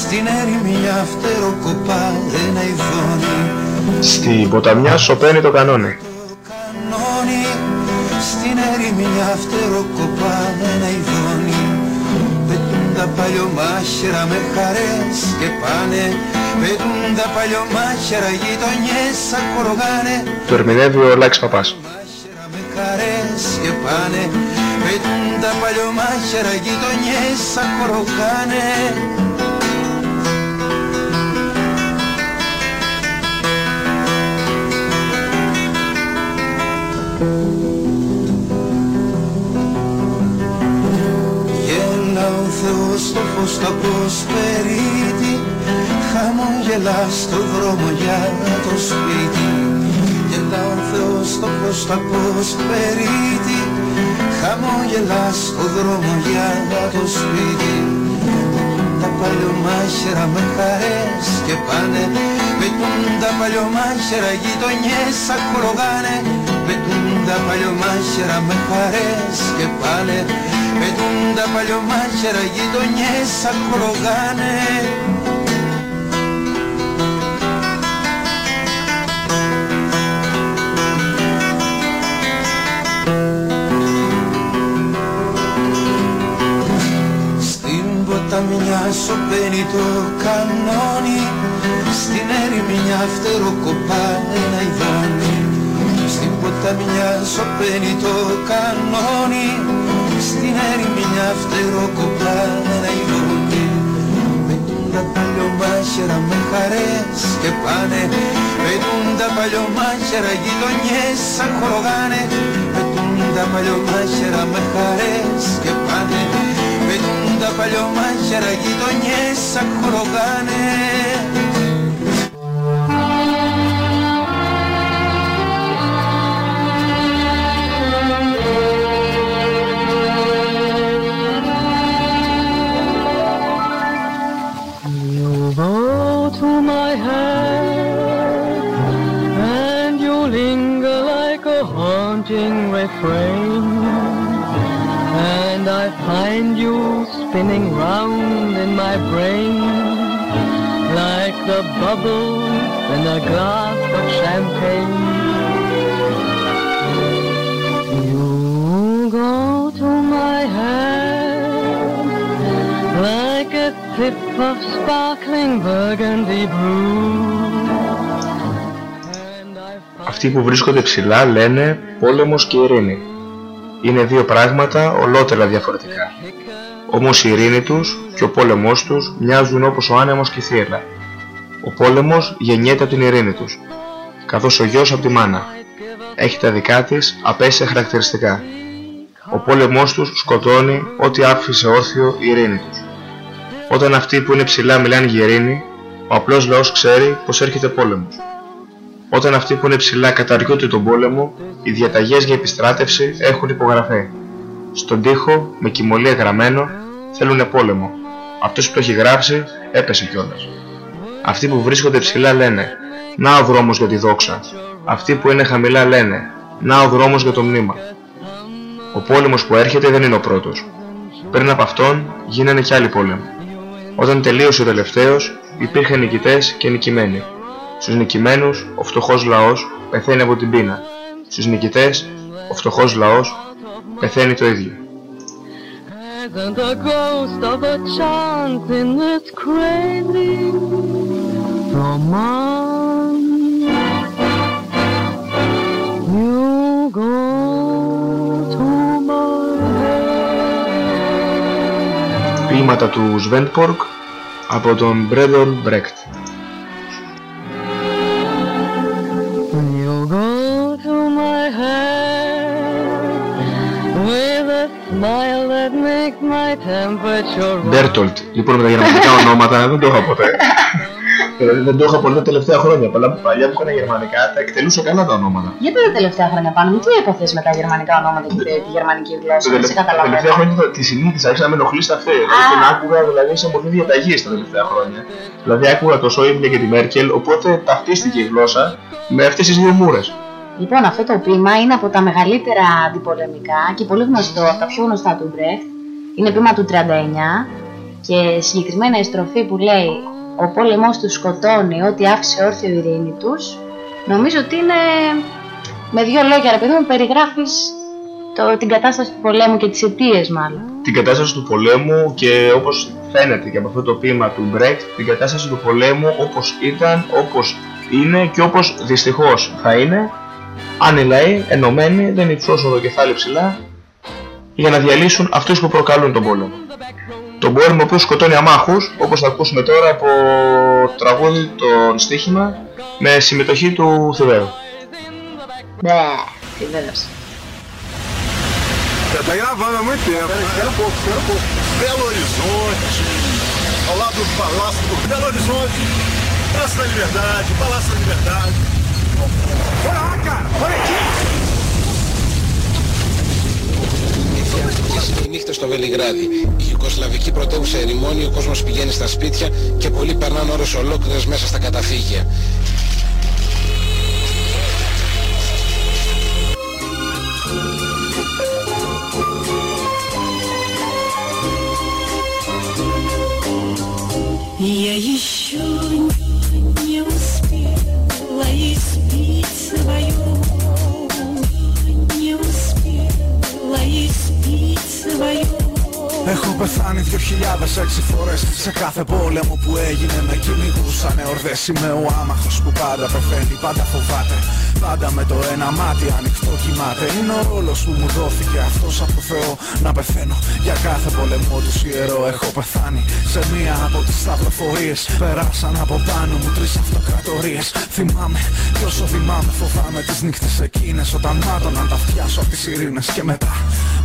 Στην ερημιά φτεροκοπά ένα ειδόνι Στην ποταμιά σωπαίνει το κανόνι. κανόνι. Στην ερημιά φτεροκοπά ένα ειδόνι Πετούν τα παλιωμάχερα με χαρές και πάνε. Πετούν τα παλιωμάχερα γειτονιές σαν κορογάνε. Το ερμηνεύει ο Λάκης Παπάς. με χαρές και πάνε. Πετούν τα παλιωμάχερα γειτονιές σαν κορογάνε Γέλα ο Θεός στο φως το αποσπερίτη Χαμογελά στο δρόμο για το σπίτι. Γέλα ο Θεός στο φως το αποσπερίτη Χαμογελά στο δρόμος για το σπίτι Τα παλιωμάχερα με χαρές και πάνε. Πετούν τα παλιωμάχερα γειτονιές σαν κορογάνε Πετούν τα παλιωμάχερα με χαρές και πάνε. Πετούν τα παλιωμάχερα γειτονιές σαν ποταμιά σωπαίνει το κανόνι. Στην ερημιά φτεροκοπά ένα ειδόνι Στην ποταμιά σωπαίνει το κανόνι. Στην ερημιά φτεροκοπά ένα ειδόνι Πετούν τα παλιωμάχερα με χαρές και πάνε. Πετούν τα παλιωμάχερα γειτονιές σαν χορογάνε. Πετούν τα παλιωμάχερα με χαρές και πάνε. Πετούν τα παλιωμάχερα γειτονιές σαν χορογάνε You spinning round in my brain like the bubbles in a glass of champagne. You go to my head like a sip of sparkling burgundy brew. Αυτοί που βρίσκονται ψηλά λένε πόλεμος και ειρήνη. Είναι δύο πράγματα ολότελα διαφορετικά. Όμως η ειρήνη τους και ο πόλεμός τους μοιάζουν όπως ο άνεμος και η θύελα. Ο πόλεμος γεννιέται από την ειρήνη τους, καθώς ο γιος από τη μάνα. Έχει τα δικά της απέσια χαρακτηριστικά. Ο πόλεμός τους σκοτώνει ό,τι άφησε όρθιο η ειρήνη τους. Όταν αυτοί που είναι ψηλά μιλάνε για ειρήνη, ο απλός λαός ξέρει πως έρχεται πόλεμος. Όταν αυτοί που είναι ψηλά καταργούνται τον πόλεμο, οι διαταγές για επιστράτευση έχουν υπογραφεί. Στον τοίχο, με κοιμωλία γραμμένο, θέλουνε πόλεμο. Αυτός που το έχει γράψει, έπεσε κιόλας. Αυτοί που βρίσκονται ψηλά λένε «Να ο δρόμος για τη δόξα». Αυτοί που είναι χαμηλά λένε «Να ο δρόμος για το μνήμα». Ο πόλεμος που έρχεται δεν είναι ο πρώτος. Πριν από αυτόν γίνανε κι άλλοι πόλεμοι. Όταν τελείωσε ο τελευταίος, υπήρχαν νικητές και νικημένοι. Στους νικημένους, ο φτωχός λαός πεθαίνει από την πείνα. Στους νικητές, ο φτωχός λαός πεθαίνει το ίδιο. isn't a ghost of a chance in this crazy romance. You go to my head. Ποίηματα του Σβέντμποργκ από τον Μπρέντον Μπρέχτ. Μπέρτολτ. Λοιπόν με τα γερμανικά ονόματα δεν το είχα ποτέ. Δηλαδή δεν το είχα πολύ τα τελευταία χρόνια. Πολλά που παλιά που είχαν γερμανικά τα εκτελούσα καλά τα ονόματα. Γιατί τα τελευταία χρόνια πάνω μου, τι υποθέσει με τα γερμανικά ονόματα και τη γερμανική γλώσσα, Τα δεν σε τελε- τα τελευταία καταλαβαίνω. χρόνια το- τη συνήθισα, άρχισα να με ενοχλεί στα αυτή. Δηλαδή την άκουγα δηλαδή σε μορφή διαταγής τα τελευταία χρόνια. Δηλαδή άκουγα το Σόιμπλε και τη Μέρκελ, οπότε ταυτίστηκε η γλώσσα με αυτές τις δύο μούρες. Λοιπόν, αυτό το ποίημα είναι από τα μεγαλύτερα αντιπολεμικά και πολύ γνωστό, από τα πιο γνωστά του Μπρέχτ. Είναι ποίημα του 39 και συγκεκριμένα η στροφή που λέει «Ο πόλεμός τους σκοτώνει ό,τι άφησε όρθιο η ειρήνη τους» νομίζω ότι είναι με δύο λόγια ρε παιδί μου περιγράφεις το, την κατάσταση του πολέμου και τις αιτίες μάλλον. Την κατάσταση του πολέμου και όπως φαίνεται και από αυτό το ποίημα του Μπρέκτ, την κατάσταση του πολέμου όπως ήταν, όπως είναι και όπως δυστυχώς θα είναι, αν οι λαοί ενωμένοι δεν υψώσουν το κεφάλι ψηλά για να διαλύσουν αυτούς που προκαλούν τον πόλεμο. Τον πόλεμο ο οποίος σκοτώνει αμάχους, όπως θα ακούσουμε τώρα από τραγούδι των στοίχημα με συμμετοχή του Θηβαίου. Ναι, βεβαίως. Já tá gravando há muito tempo. Espera um pouco, espera um pouco. Belo Horizonte, ao lado do Palácio do Belo Horizonte, Praça da Liberdade, Palácio da Liberdade. Olha lá, cara, olha aqui. Η νύχτα στο Βελιγράδι. Η Ιουκοσλαβική πρωτεύουσα ερημώνει, ο κόσμος πηγαίνει στα σπίτια και πολλοί περνάνε ώρες ολόκληρες μέσα στα καταφύγια. Я еще Έχω πεθάνει δυο χιλιάδες έξι φορές. Σε κάθε πόλεμο που έγινε με κυνηγούσανε ορδές. Είμαι ο άμαχος που πάντα πεθαίνει, πάντα φοβάται. Πάντα με το ένα μάτι ανοιχτό κοιμάται. Είναι ο ρόλος που μου δόθηκε αυτός από το Θεό. Να πεθαίνω για κάθε πολεμό τους ιερό. Έχω πεθάνει σε μία από τις σταυροφορίες. Περάσαν από πάνω μου τρεις αυτοκρατορίες. Θυμάμαι και όσο θυμάμαι φοβάμαι τις νύχτες εκείνες. Όταν μάτωναν τα αυτιά σου απ' τις ειρήνες. Και μετά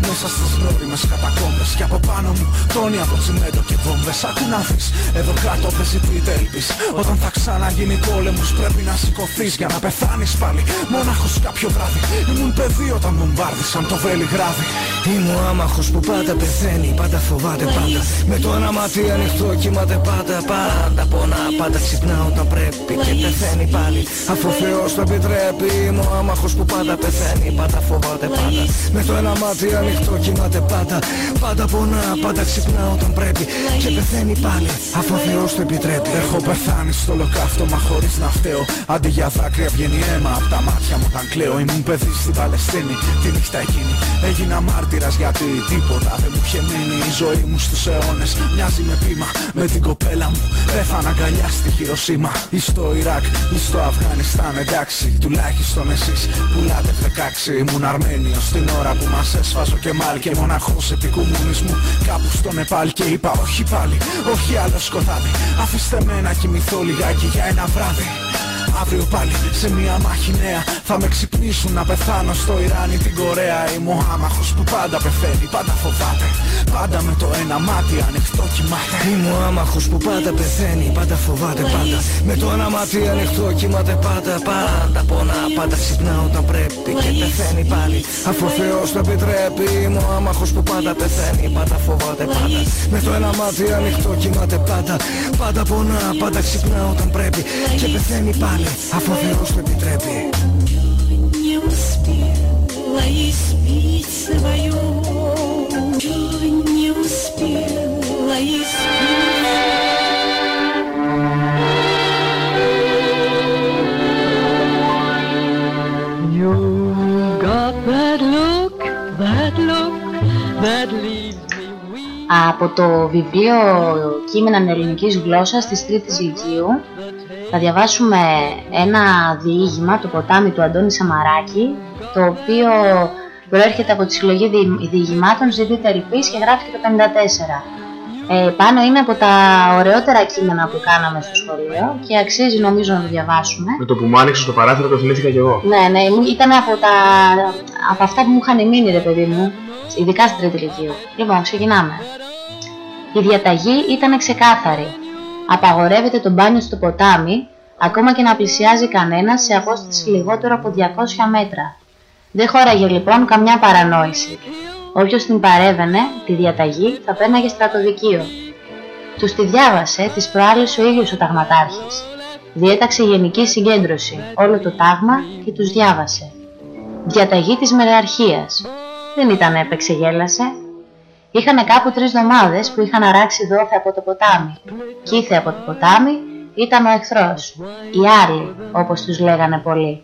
μέσα στις γνώριμες κατακόμπες Και από πάνω μου τόνοι από τσιμέντο και βόμβες. Άκου να δεις, εδώ κάτω παίζει τι έλπεις Όταν θα ξαναγίνει πόλεμος πρέπει να σηκωθείς Για να πεθάνεις πάλι. Μόναχος κάποιο βράδυ Ήμουν παιδί όταν μπομπάρδισαν το Βελιγράδι. Είμαι ο άμαχος που πάντα πεθαίνει, πάντα φοβάται πάντα. Με το ένα μάτι ανοιχτό κοιμάται πάντα, πάντα πονά Πάντα ξυπνά όταν πρέπει και πεθαίνει πάλι. Αφού ο Θεός το επιτρέπει Είμαι ο άμαχος που πάντα πεθαίνει, πάντα φοβάται πάντα. Με το ένα μάτι ανοιχτό κοιμάται πάντα. Πάντα πονά, πάντα ξυπνά όταν πρέπει. Και πεθαίνει πάλι Αφού ο Θεός το επιτρέπει. Έχω πεθάνει στο ολοκαύτωμα χωρίς να φταίω. Αντί για δάκρυα βγαίνει αίμα από τα μάτια μου όταν κλαίω. Ήμουν παιδί στην Παλαιστίνη τη νύχτα εκείνη. Έγινα μάρτυρας γιατί τίποτα δεν μου είχε μείνει. Η ζωή μου στους αιώνες μοιάζει με πείμα. Με την κοπέλα μου πέθανα αγκαλιά στη Χειροσύμα. Ή στο Ιράκ ή στο Αφγανιστάν. Εντάξει Τουλάχιστον εσείς πουλάτε 16 Ήμουν Αρμένιος την ώρα που μας έσφαζω και μάλ Και μοναχός επί κομμουνισμού. Κάπου στο Νεπάλ Και είπα όχι πάλι, όχι άλλο σκοτάδι. Αφήστε με να κοιμηθώ λιγάκι για ένα βράδυ Αύριο πάλι σε μια μάχη νέα Θα με ξυπνήσουν να πεθάνω στο Ιράν ή την Κορέα. Είμαι ο άμαχος που πάντα πεθαίνει, πάντα φοβάται. Πάντα με το ένα μάτι ανοιχτό κοιμάται. Είμαι ο άμαχος που πάντα πεθαίνει, πάντα φοβάται πάντα. Με το ένα μάτι ανοιχτό κοιμάται πάντα, πάντα πονά Πάντα ξυπνά όταν πρέπει και πεθαίνει πάλι. Αφού ο Θεός το επιτρέπει Είμαι ο άμαχος που πάντα πεθαίνει, πάντα φοβάται πάντα. Με το ένα μάτι ανοιχτό κοιμάται πάντα Πάντα πονά, πάντα ξυπνά όταν πρέπει και πεθαίνει πάλι πάλι. Αφού ο Θεός το επιτρέπει. Από το βιβλίο κείμενα ελληνικής γλώσσας της τρίτης ηλικίου θα διαβάσουμε ένα διήγημα, το ποτάμι του Αντώνη Σαμαράκη, το οποίο προέρχεται από τη συλλογή δι- διηγημάτων «Ζητείτε ελπίς» και γράφτηκε το 54. Ε, πάνω είναι από τα ωραιότερα κείμενα που κάναμε στο σχολείο και αξίζει νομίζω να το διαβάσουμε. Με το που μου άνοιξε το παράθυρο το θυμήθηκα κι εγώ. Ναι, ναι, ήταν από, τα, από αυτά που μου είχαν μείνει ρε παιδί μου, ειδικά στην τρίτη ηλικία. Λοιπόν, ξεκινάμε. Η διαταγή ήταν ξεκάθαρη. Απαγορεύεται το μπάνιο στο ποτάμι, ακόμα και να πλησιάζει κανένας σε απόσταση λιγότερο από 200 μέτρα. Δεν χώραγε λοιπόν καμιά παρανόηση. Όποιος την παρέβαινε, τη διαταγή, θα πέρναγε στρατοδικείο. Τους τη διάβασε τις προάλλες ο ίδιος ο ταγματάρχης. Διέταξε γενική συγκέντρωση, όλο το τάγμα και τους διάβασε. Διαταγή της μεραρχίας. Δεν ήταν έπαιξε γέλασε. Είχανε κάπου τρεις εβδομάδες που είχαν αράξει δόθε από το ποτάμι. Κήθε από το ποτάμι ήταν ο εχθρός. Οι άλλοι, όπως τους λέγανε πολλοί.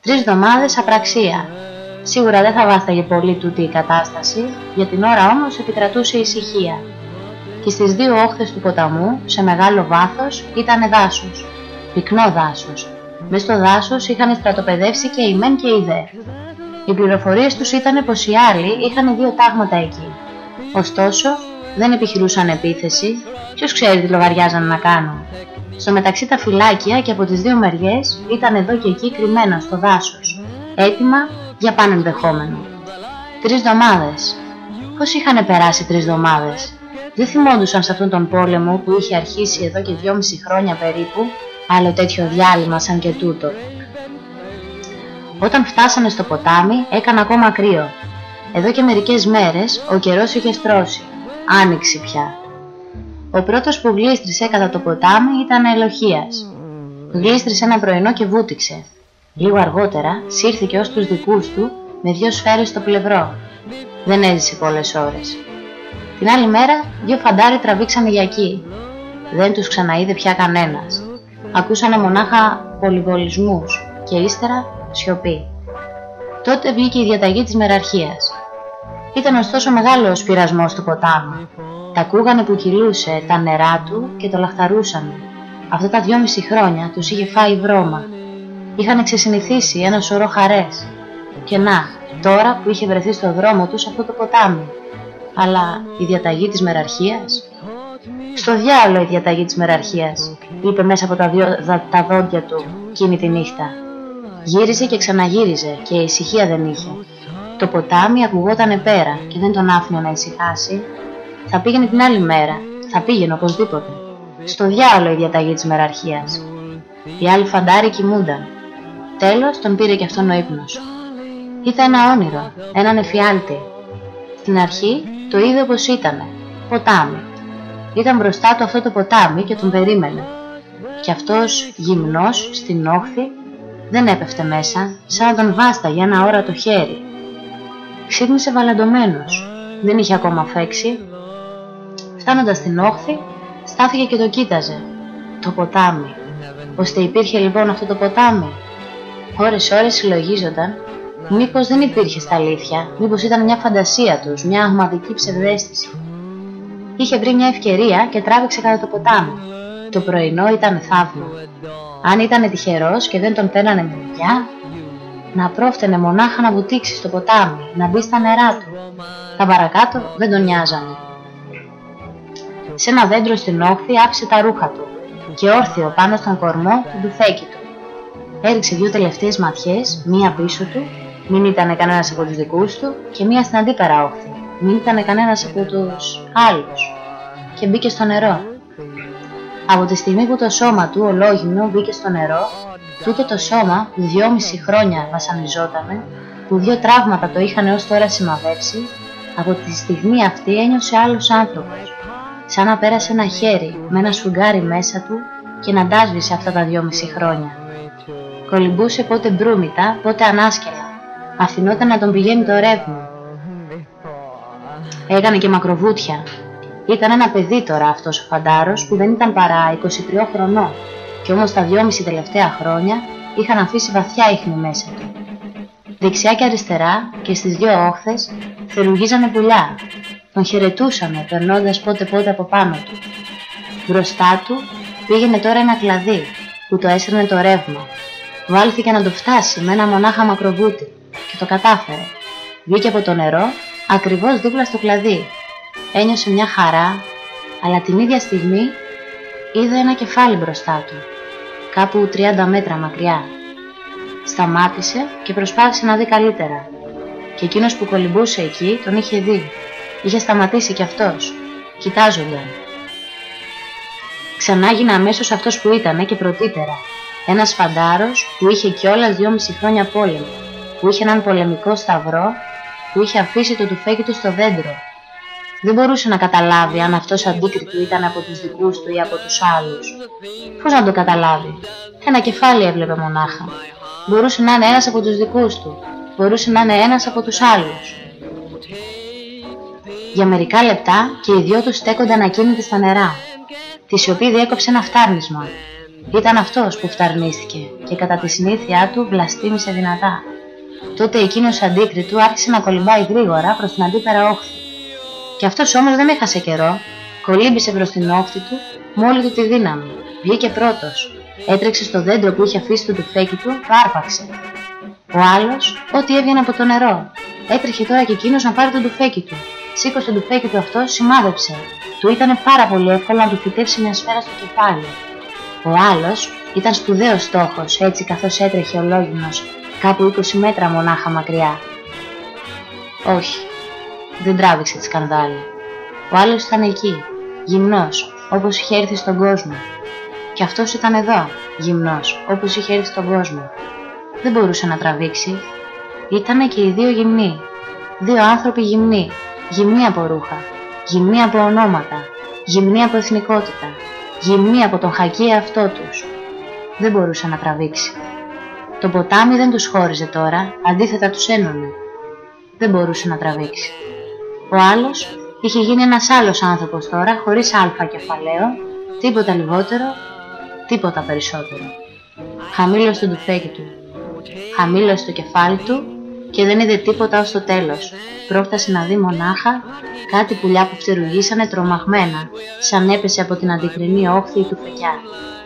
Τρεις εβδομάδες απραξία. Σίγουρα δεν θα βάσταγε πολύ τούτη η κατάσταση, για την ώρα όμως επικρατούσε ησυχία. Και στις δύο όχθες του ποταμού, σε μεγάλο βάθος, ήταν δάσος. Πυκνό δάσος. Μες στο δάσος είχαν στρατοπεδεύσει και οι μεν και οι δε. Οι πληροφορίες τους ήταν πως οι άλλοι είχαν δύο τάγματα εκεί. Ωστόσο, δεν επιχειρούσαν επίθεση, ποιος ξέρει τι λογαριάζαν να κάνουν. Στο μεταξύ τα φυλάκια και από τις δύο μεριές ήταν εδώ και εκεί κρυμμένα στο δάσος, έτοιμα για πάνε ενδεχόμενο. Τρεις εβδομάδες. Πώς είχαν περάσει τρεις εβδομάδες; Δεν θυμόντουσαν σε αυτόν τον πόλεμο που είχε αρχίσει εδώ και δυόμιση χρόνια περίπου, άλλο τέτοιο διάλειμμα σαν και τούτο. Όταν φτάσανε στο ποτάμι έκανε ακόμα κρύο. Εδώ και μερικές μέρες ο καιρός είχε στρώσει. Άνοιξη πια. Ο πρώτος που γλίστρισε κατά το ποτάμι ήταν Ελοχίας. Γλίστρισε ένα πρωινό και βούτυξε. Λίγο αργότερα σύρθηκε ως τους δικούς του με δυο σφαίρες στο πλευρό. Δεν έζησε πολλές ώρες. Την άλλη μέρα δυο φαντάροι τραβήξανε για εκεί. Δεν τους ξαναείδε πια κανένας. Ακούσανε μονάχα πολυβολισμούς και ύστερα σιωπή. Τότε βγήκε η διαταγή της μεραρχίας. Ήταν ωστόσο μεγάλος ο πειρασμός του ποτάμι. Τα ακούγανε που κυλούσε τα νερά του και το λαχταρούσανε. Αυτά τα δυόμιση χρόνια τους είχε φάει βρώμα. Είχαν ξεσυνηθίσει ένα σωρό χαρές. Και να, τώρα που είχε βρεθεί στο δρόμο τους αυτό το ποτάμι. Αλλά η διαταγή της μεραρχίας... Στο διάλογο η διαταγή της μεραρχίας, είπε μέσα από τα, δυο, δα- τα δόντια του εκείνη τη νύχτα. Γύριζε και ξαναγύριζε και ησυχία δεν είχε. Το ποτάμι ακουγότανε πέρα και δεν τον άφηνε να ησυχάσει. Θα πήγαινε την άλλη μέρα, θα πήγαινε οπωσδήποτε. Στο διάολο η διαταγή της μεραρχίας. Οι άλλοι φαντάροι κοιμούνταν. Τέλος τον πήρε και αυτόν ο ύπνος. Ήταν ένα όνειρο, έναν εφιάλτη. Στην αρχή το είδε όπως ήτανε, ποτάμι. Ήταν μπροστά του αυτό το ποτάμι και τον περίμενε. Και αυτός γυμνός στην όχθη δεν έπεφτε μέσα, σαν να τον βάσταγε ένα ώρα το χέρι. Ξύπνησε βαλαντωμένος, δεν είχε ακόμα φέξει. Φτάνοντας στην όχθη, στάθηκε και το κοίταζε. Το ποτάμι. Ώστε υπήρχε λοιπόν αυτό το ποτάμι. Ώρες ώρες συλλογίζονταν μήπως δεν υπήρχε στα αλήθεια, μήπως ήταν μια φαντασία τους, μια αγματική ψευδέστηση. Είχε βρει μια ευκαιρία και τράβηξε κατά το ποτάμι. Το πρωινό ήταν θαύμα. Αν ήταν τυχερός και δεν τον παίρνανε με δουλειά, να πρόφτενε μονάχα να βουτήξει στο ποτάμι, να μπει στα νερά του. Τα παρακάτω δεν τον νοιάζανε. Σε ένα δέντρο στην όχθη άφησε τα ρούχα του και όρθιο πάνω στον κορμό του ντουφέκι του. Έριξε δύο τελευταίες ματιές, μία πίσω του, μην ήταν κανένας από τους δικούς του και μία στην αντίπερα όχθη, μην ήταν κανένας από τους άλλους και μπήκε στο νερό. Από τη στιγμή που το σώμα του ολόγυμνο μπήκε στο νερό, τούτο το σώμα που δυόμιση χρόνια βασανιζότανε, που δύο τραύματα το είχαν έως τώρα σημαδέψει, από τη στιγμή αυτή ένιωσε άλλος άνθρωπος, σαν να πέρασε ένα χέρι με ένα σφουγγάρι μέσα του και να ντάσβησε αυτά τα δυόμιση χρόνια. Κολυμπούσε πότε μπρούμητα, πότε ανάσκελα, αφινόταν να τον πηγαίνει το ρεύμα. Έκανε και μακροβούτια, ήταν ένα παιδί τώρα αυτός ο φαντάρος που δεν ήταν παρά 23 χρονών και όμως τα δυόμιση τελευταία χρόνια είχαν αφήσει βαθιά ίχνη μέσα του. Δεξιά και αριστερά και στις δύο όχθες θελουγίζανε πουλιά. Τον χαιρετούσαμε, περνώντας πότε πότε από πάνω του. Μπροστά του πήγαινε τώρα ένα κλαδί που το έσαιρνε το ρεύμα. Βάλθηκε να το φτάσει με ένα μονάχα μακροβούτι και το κατάφερε. Βγήκε από το νερό ακριβώς δίπλα στο κλαδί. Ένιωσε μια χαρά, αλλά την ίδια στιγμή είδε ένα κεφάλι μπροστά του, κάπου 30 μέτρα μακριά. Σταμάτησε και προσπάθησε να δει καλύτερα. Και εκείνος που κολυμπούσε εκεί τον είχε δει. Είχε σταματήσει κι αυτός. Κοιτάζονταν. Ξανά γίνε αμέσως αυτός που ήταν και πρωτύτερα. Ένας φαντάρος που είχε κιόλας δυόμιση χρόνια πόλεμο. Που είχε έναν πολεμικό σταυρό που είχε αφήσει το τουφέκι του στο δέντρο. Δεν μπορούσε να καταλάβει αν αυτός αντίκριτο ήταν από τους δικούς του ή από τους άλλους. Πώς να το καταλάβει; Ένα κεφάλι έβλεπε μονάχα. Μπορούσε να είναι ένας από τους δικούς του. Μπορούσε να είναι ένας από τους άλλους. Για μερικά λεπτά και οι δυο τους στέκονταν ακίνητοι στα νερά. Τη σιωπή διέκοψε ένα φτάρνισμα. Ήταν αυτός που φταρνίστηκε και κατά τη συνήθειά του βλαστήμησε δυνατά. Τότε εκείνος αντίκριτου άρχισε να κολυμπάει γρήγορα προς την αντίπερα όχθη. Και αυτός όμως δεν έχασε καιρό. Κολύμπησε προς την όχθη του με όλη του τη δύναμη. Βγήκε πρώτος. Έτρεξε στο δέντρο που είχε αφήσει το τουφέκι του, το άρπαξε. Ο άλλος, ό,τι έβγαινε από το νερό. Έτρεχε τώρα και εκείνος να πάρει το τουφέκι του. Σήκωσε το τουφέκι του αυτό, σημάδεψε. Του ήταν πάρα πολύ εύκολο να του φυτέψει μια σφαίρα στο κεφάλι. Ο άλλος ήταν σπουδαίος στόχος, έτσι καθώς έτρεχε ολόγυμνος, κάπου 20 μέτρα μονάχα μακριά. Όχι, δεν τράβηξε τη σκανδάλη. Ο άλλος ήταν εκεί, γυμνός, όπως είχε έρθει στον κόσμο. Και αυτός ήταν εδώ, γυμνός, όπως είχε έρθει στον κόσμο. Δεν μπορούσε να τραβήξει. Ήτανε και οι δύο γυμνοί. Δύο άνθρωποι γυμνοί, γυμνοί από ρούχα, γυμνοί από ονόματα, γυμνοί από εθνικότητα, γυμνοί από τον χακί εαυτό τους. Δεν μπορούσε να τραβήξει. Το ποτάμι δεν τους χώριζε τώρα, αντίθετα τους ένωνε. Δεν μπορούσε να τραβήξει. Ο άλλος είχε γίνει ένας άλλος άνθρωπος τώρα, χωρίς αλφα κεφαλαίο, τίποτα λιγότερο, τίποτα περισσότερο. Χαμήλωσε το τουφέκι του, χαμήλωσε το κεφάλι του και δεν είδε τίποτα ως το τέλος. Πρόφτασε να δει μονάχα κάτι πουλιά που φτερουγίσανε τρομαγμένα, σαν έπεσε από την αντικρινή όχθη του φεκιά.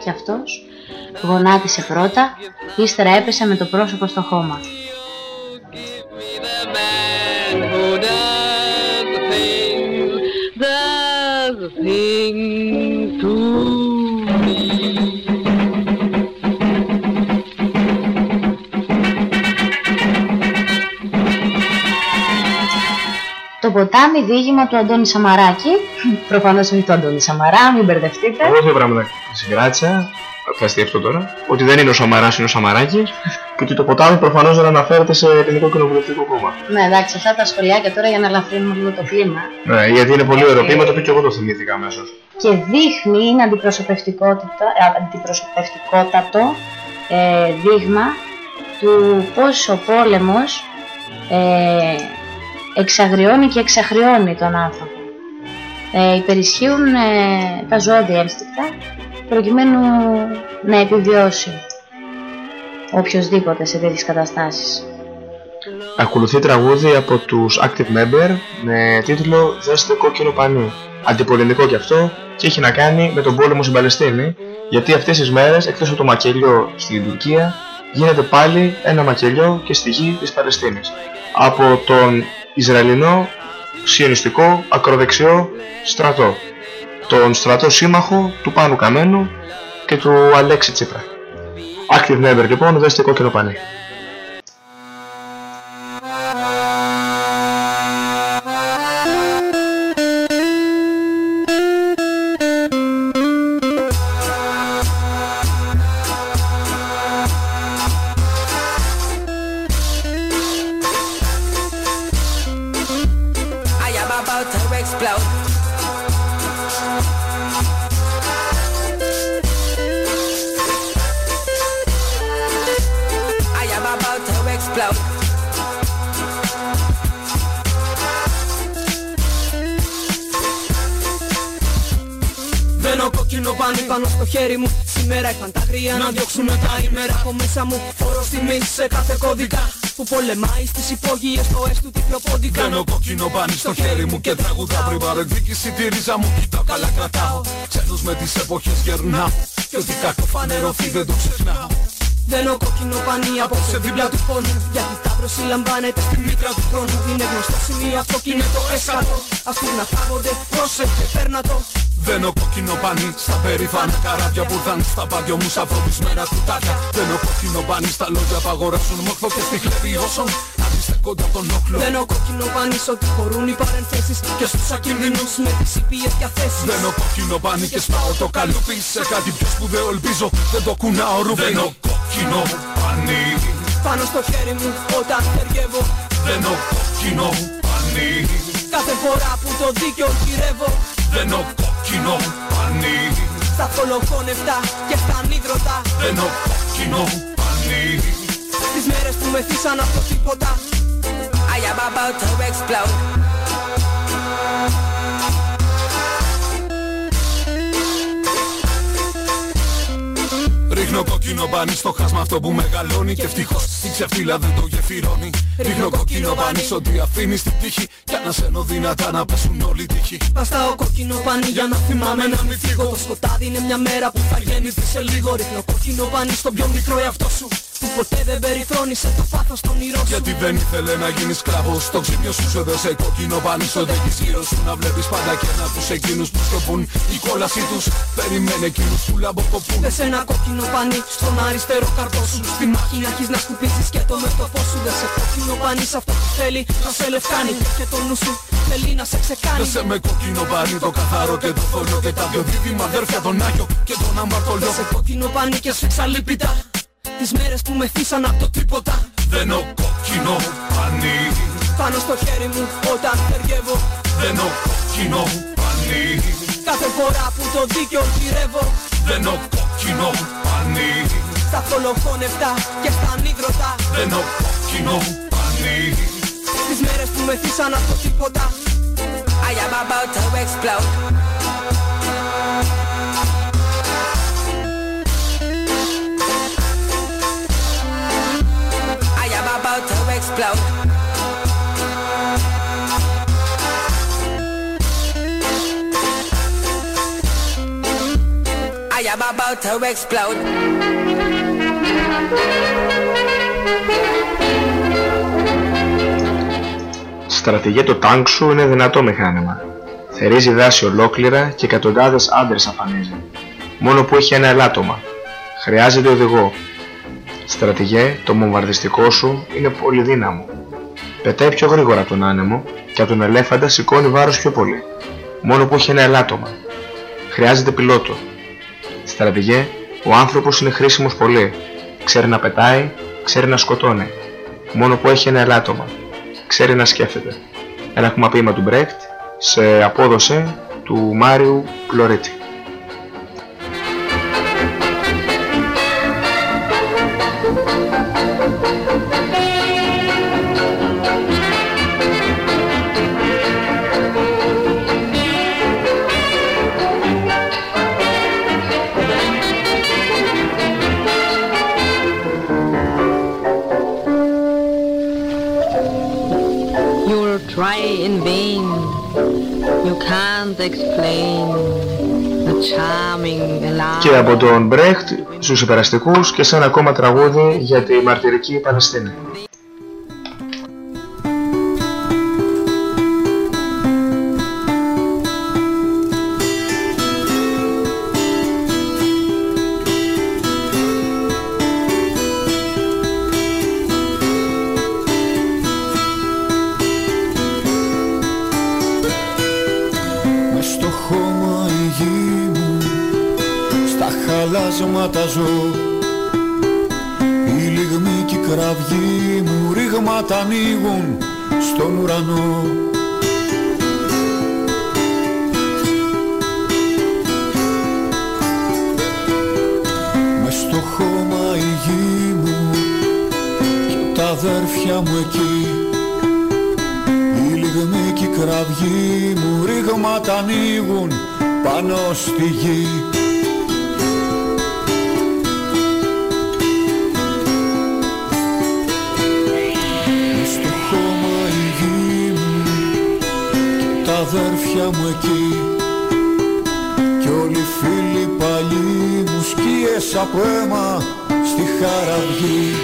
Και αυτός γονάτισε πρώτα, ύστερα έπεσε με το πρόσωπο στο χώμα. Το ποτάμι διήγημα του Αντώνη Σαμαράκη. Προφανώς όχι του Αντώνη Σαμαρά, μην μπερδευτείτε. Εγώ δύο πράγματα συγκράτησα, θα αυτό τώρα, ότι δεν είναι ο Σαμαράς, είναι ο Σαμαράκης και ότι το ποτάμι προφανώς δεν αναφέρεται σε ελληνικό κοινοβουλευτικό κόμμα. Ναι, εντάξει, αυτά τα σχολιάκια τώρα για να ελαφρύνουμε λίγο το κλίμα. Ναι, γιατί είναι πολύ ωραίο ποίημα, το οποίο και εγώ το θυμήθηκα αμέσως. Και δείχνει, είναι αντιπροσωπευτικότητα, ε, αντιπροσωπευτικότατο ε, δείγμα του πώς ο πόλεμος ε, εξαγριώνει και εξαχριώνει τον άνθρωπο. Ε, υπερισχύουν ε, τα ζώδια ένστικτα προκειμένου να επιβιώσει οποιοδήποτε σε τέτοιες καταστάσεις. Ακολουθεί τραγούδι από τους Active Member με τίτλο «Δέστε κόκκινο πανί». Αντιπολεμικό κι αυτό και έχει να κάνει με τον πόλεμο στην Παλαιστίνη γιατί αυτές τις μέρες εκτός από το μακελιό στην Τουρκία γίνεται πάλι ένα μακελιό και στη γη της Παλαιστίνης από τον Ισραηλινό σιωνιστικό ακροδεξιό στρατό τον στρατό σύμμαχο του Πάνου Καμένου και του Αλέξη Τσίπρα. Active Never λοιπόν, δέστε κόκκινο πανί. Πολεμάει στις υπόγειες ποές του τυφλοπόντικα. Δένω κόκκινο πάνι στο χέρι μου και τραγουδά πριν πάρω εκδίκηση τη ρίζα μου Κοιτάω καλά κρατάω. Ξένος με τις εποχές γερνάω Και ό,τι κακό φανερωθεί δεν το ξεχνάω. Δένω κόκκινο πανί απόψε δίπλα του πόνου Γιατί τα προσυλλαμβάνεται στη μήτρα του χρόνου. Είναι γνωστό σημείο αυτό κι είναι το έσκατο Ας τους να φάγονται, πρόσεχε, παίρνα το Δένω κόκκινο πανί στα περήφανα καράβια που ήρθαν στα πάγιο μου σαν φροντισμένα κουτάκια. Δένω κόκκινο πανί στα λόγια που αγοράσουν μοχθό και στη χλέβη όσων αντιστέκονται από τον όχλο Δένω κόκκινο πανί σ' ό,τι χωρούν οι παρενθέσεις Και στους ακινδυνούς με τις ήπιες διαθέσεις. Δένω κόκκινο πανί και σπάω το καλούπι σε κάτι πιο σπουδαίο ελπίζω Δεν το κουνάω ρουφί Δένω κόκκινο πανί Πάνω στο χέρι μου όταν θεριεύω Δένω κόκκινο πανί Κάθε φορά που το δίκαιο γυρεύω. Δένω κόκκινο πανί. Στα θολοφόνευτα και στα νύδρωτα Δένω κόκκινο πανί. Τις μέρες που με θύσαν από τίποτα. I am about to explode. Ρίχνω κόκκινο πανί στο χάσμα αυτό που μεγαλώνει Και ευτυχώς η ξεφτύλα δεν το γεφυρώνει. Ρίχνω κόκκινο πανί σ' ό,τι αφήνεις στην τύχη Κι ανασένω δυνατά να πέσουν όλοι οι τύχοι. Βαστάω κόκκινο πανί για να θυμάμαι να μην φύγω. Το σκοτάδι είναι μια μέρα που θα γέννηθει σε λίγο. Ρίχνω κόκκινο πανί στον πιο μικρό εαυτό σου Που ποτέ δεν περιθρόνησε το πάθος των ήρων σου. Γιατί δεν ήθελε να γίνεις σκλάβος Το ξύπνιο σου σε δώσε κόκκινο πανί Στο δέχεις γύρω σου. Να βλέπεις πάντα και να τους εκείνους που σκοπούν Η κόλασή τους. Περιμένει εκείνους που λαμποκοπούν. Δες ένα κόκκινο πανί στον αριστερό καρπό σου. Στη μάχη να έχεις να σκουπίσεις και το μέτωπό σου. Δες σε κόκκινο πανί σε αυτό που θέλει να σε λευκάνει. Και το νου σου θέλει να σε ξεκάνει. Δέσε με κόκκινο πανί το καθαρό και το θόλιο Και τα δυο δίδυμα αδέρφια τον Άγιο και τον Αμαρτωλό Δες σε κόκκινο πανί και σφίξα λίπητα Τις μέρες που με θύσαν από το τίποτα. Δένω κόκκινο πανί. Πάνω στο χέρι μου όταν θεριεύω Δένω κόκκινο πανί. Κάθε φορά που το δίκαιο γυρεύω. Δένω κόκκινο πανί. Στα θολοφόνευτα και στα νύδρωτα Δένω κόκκινο πανί. Τις μέρες που με θύσαν από το τίποτα. I am about to explode. Explode. I am about to explode. Στρατηγέ το τάγκ σου είναι δυνατό μηχάνημα. Θερίζει δάση ολόκληρα και εκατοντάδες άντρες αφανίζει. Μόνο που έχει ένα ελάττωμα. Χρειάζεται οδηγό. Στρατηγέ, το μομβαρδιστικό σου είναι πολύ δύναμο. Πετάει πιο γρήγορα από τον άνεμο και από τον ελέφαντα σηκώνει βάρος πιο πολύ. Μόνο που έχει ένα ελάττωμα. Χρειάζεται πιλότο. Στρατηγέ, ο άνθρωπος είναι χρήσιμος πολύ. Ξέρει να πετάει, ξέρει να σκοτώνει. Μόνο που έχει ένα ελάττωμα. Ξέρει να σκέφτεται. Ένα ακόμα ποίημα του Μπρέκτ σε απόδοση του Μάριου Πλωρίτη. Και από τον Μπρέχτ στους υπεραστικούς και σε ένα ακόμα τραγούδι για τη μαρτυρική Παλαιστίνη. Ανοίγουν στον ουρανό. Μες στο χώμα η γη μου Και τα αδέρφια μου εκεί. Οι λιγμοί και η κραυγή μου ρήγματα ανοίγουν πάνω στη γη αδέρφια μου εκεί. Κι όλοι οι φίλοι παλιοί μου σκίες από αίμα στη χαραυγή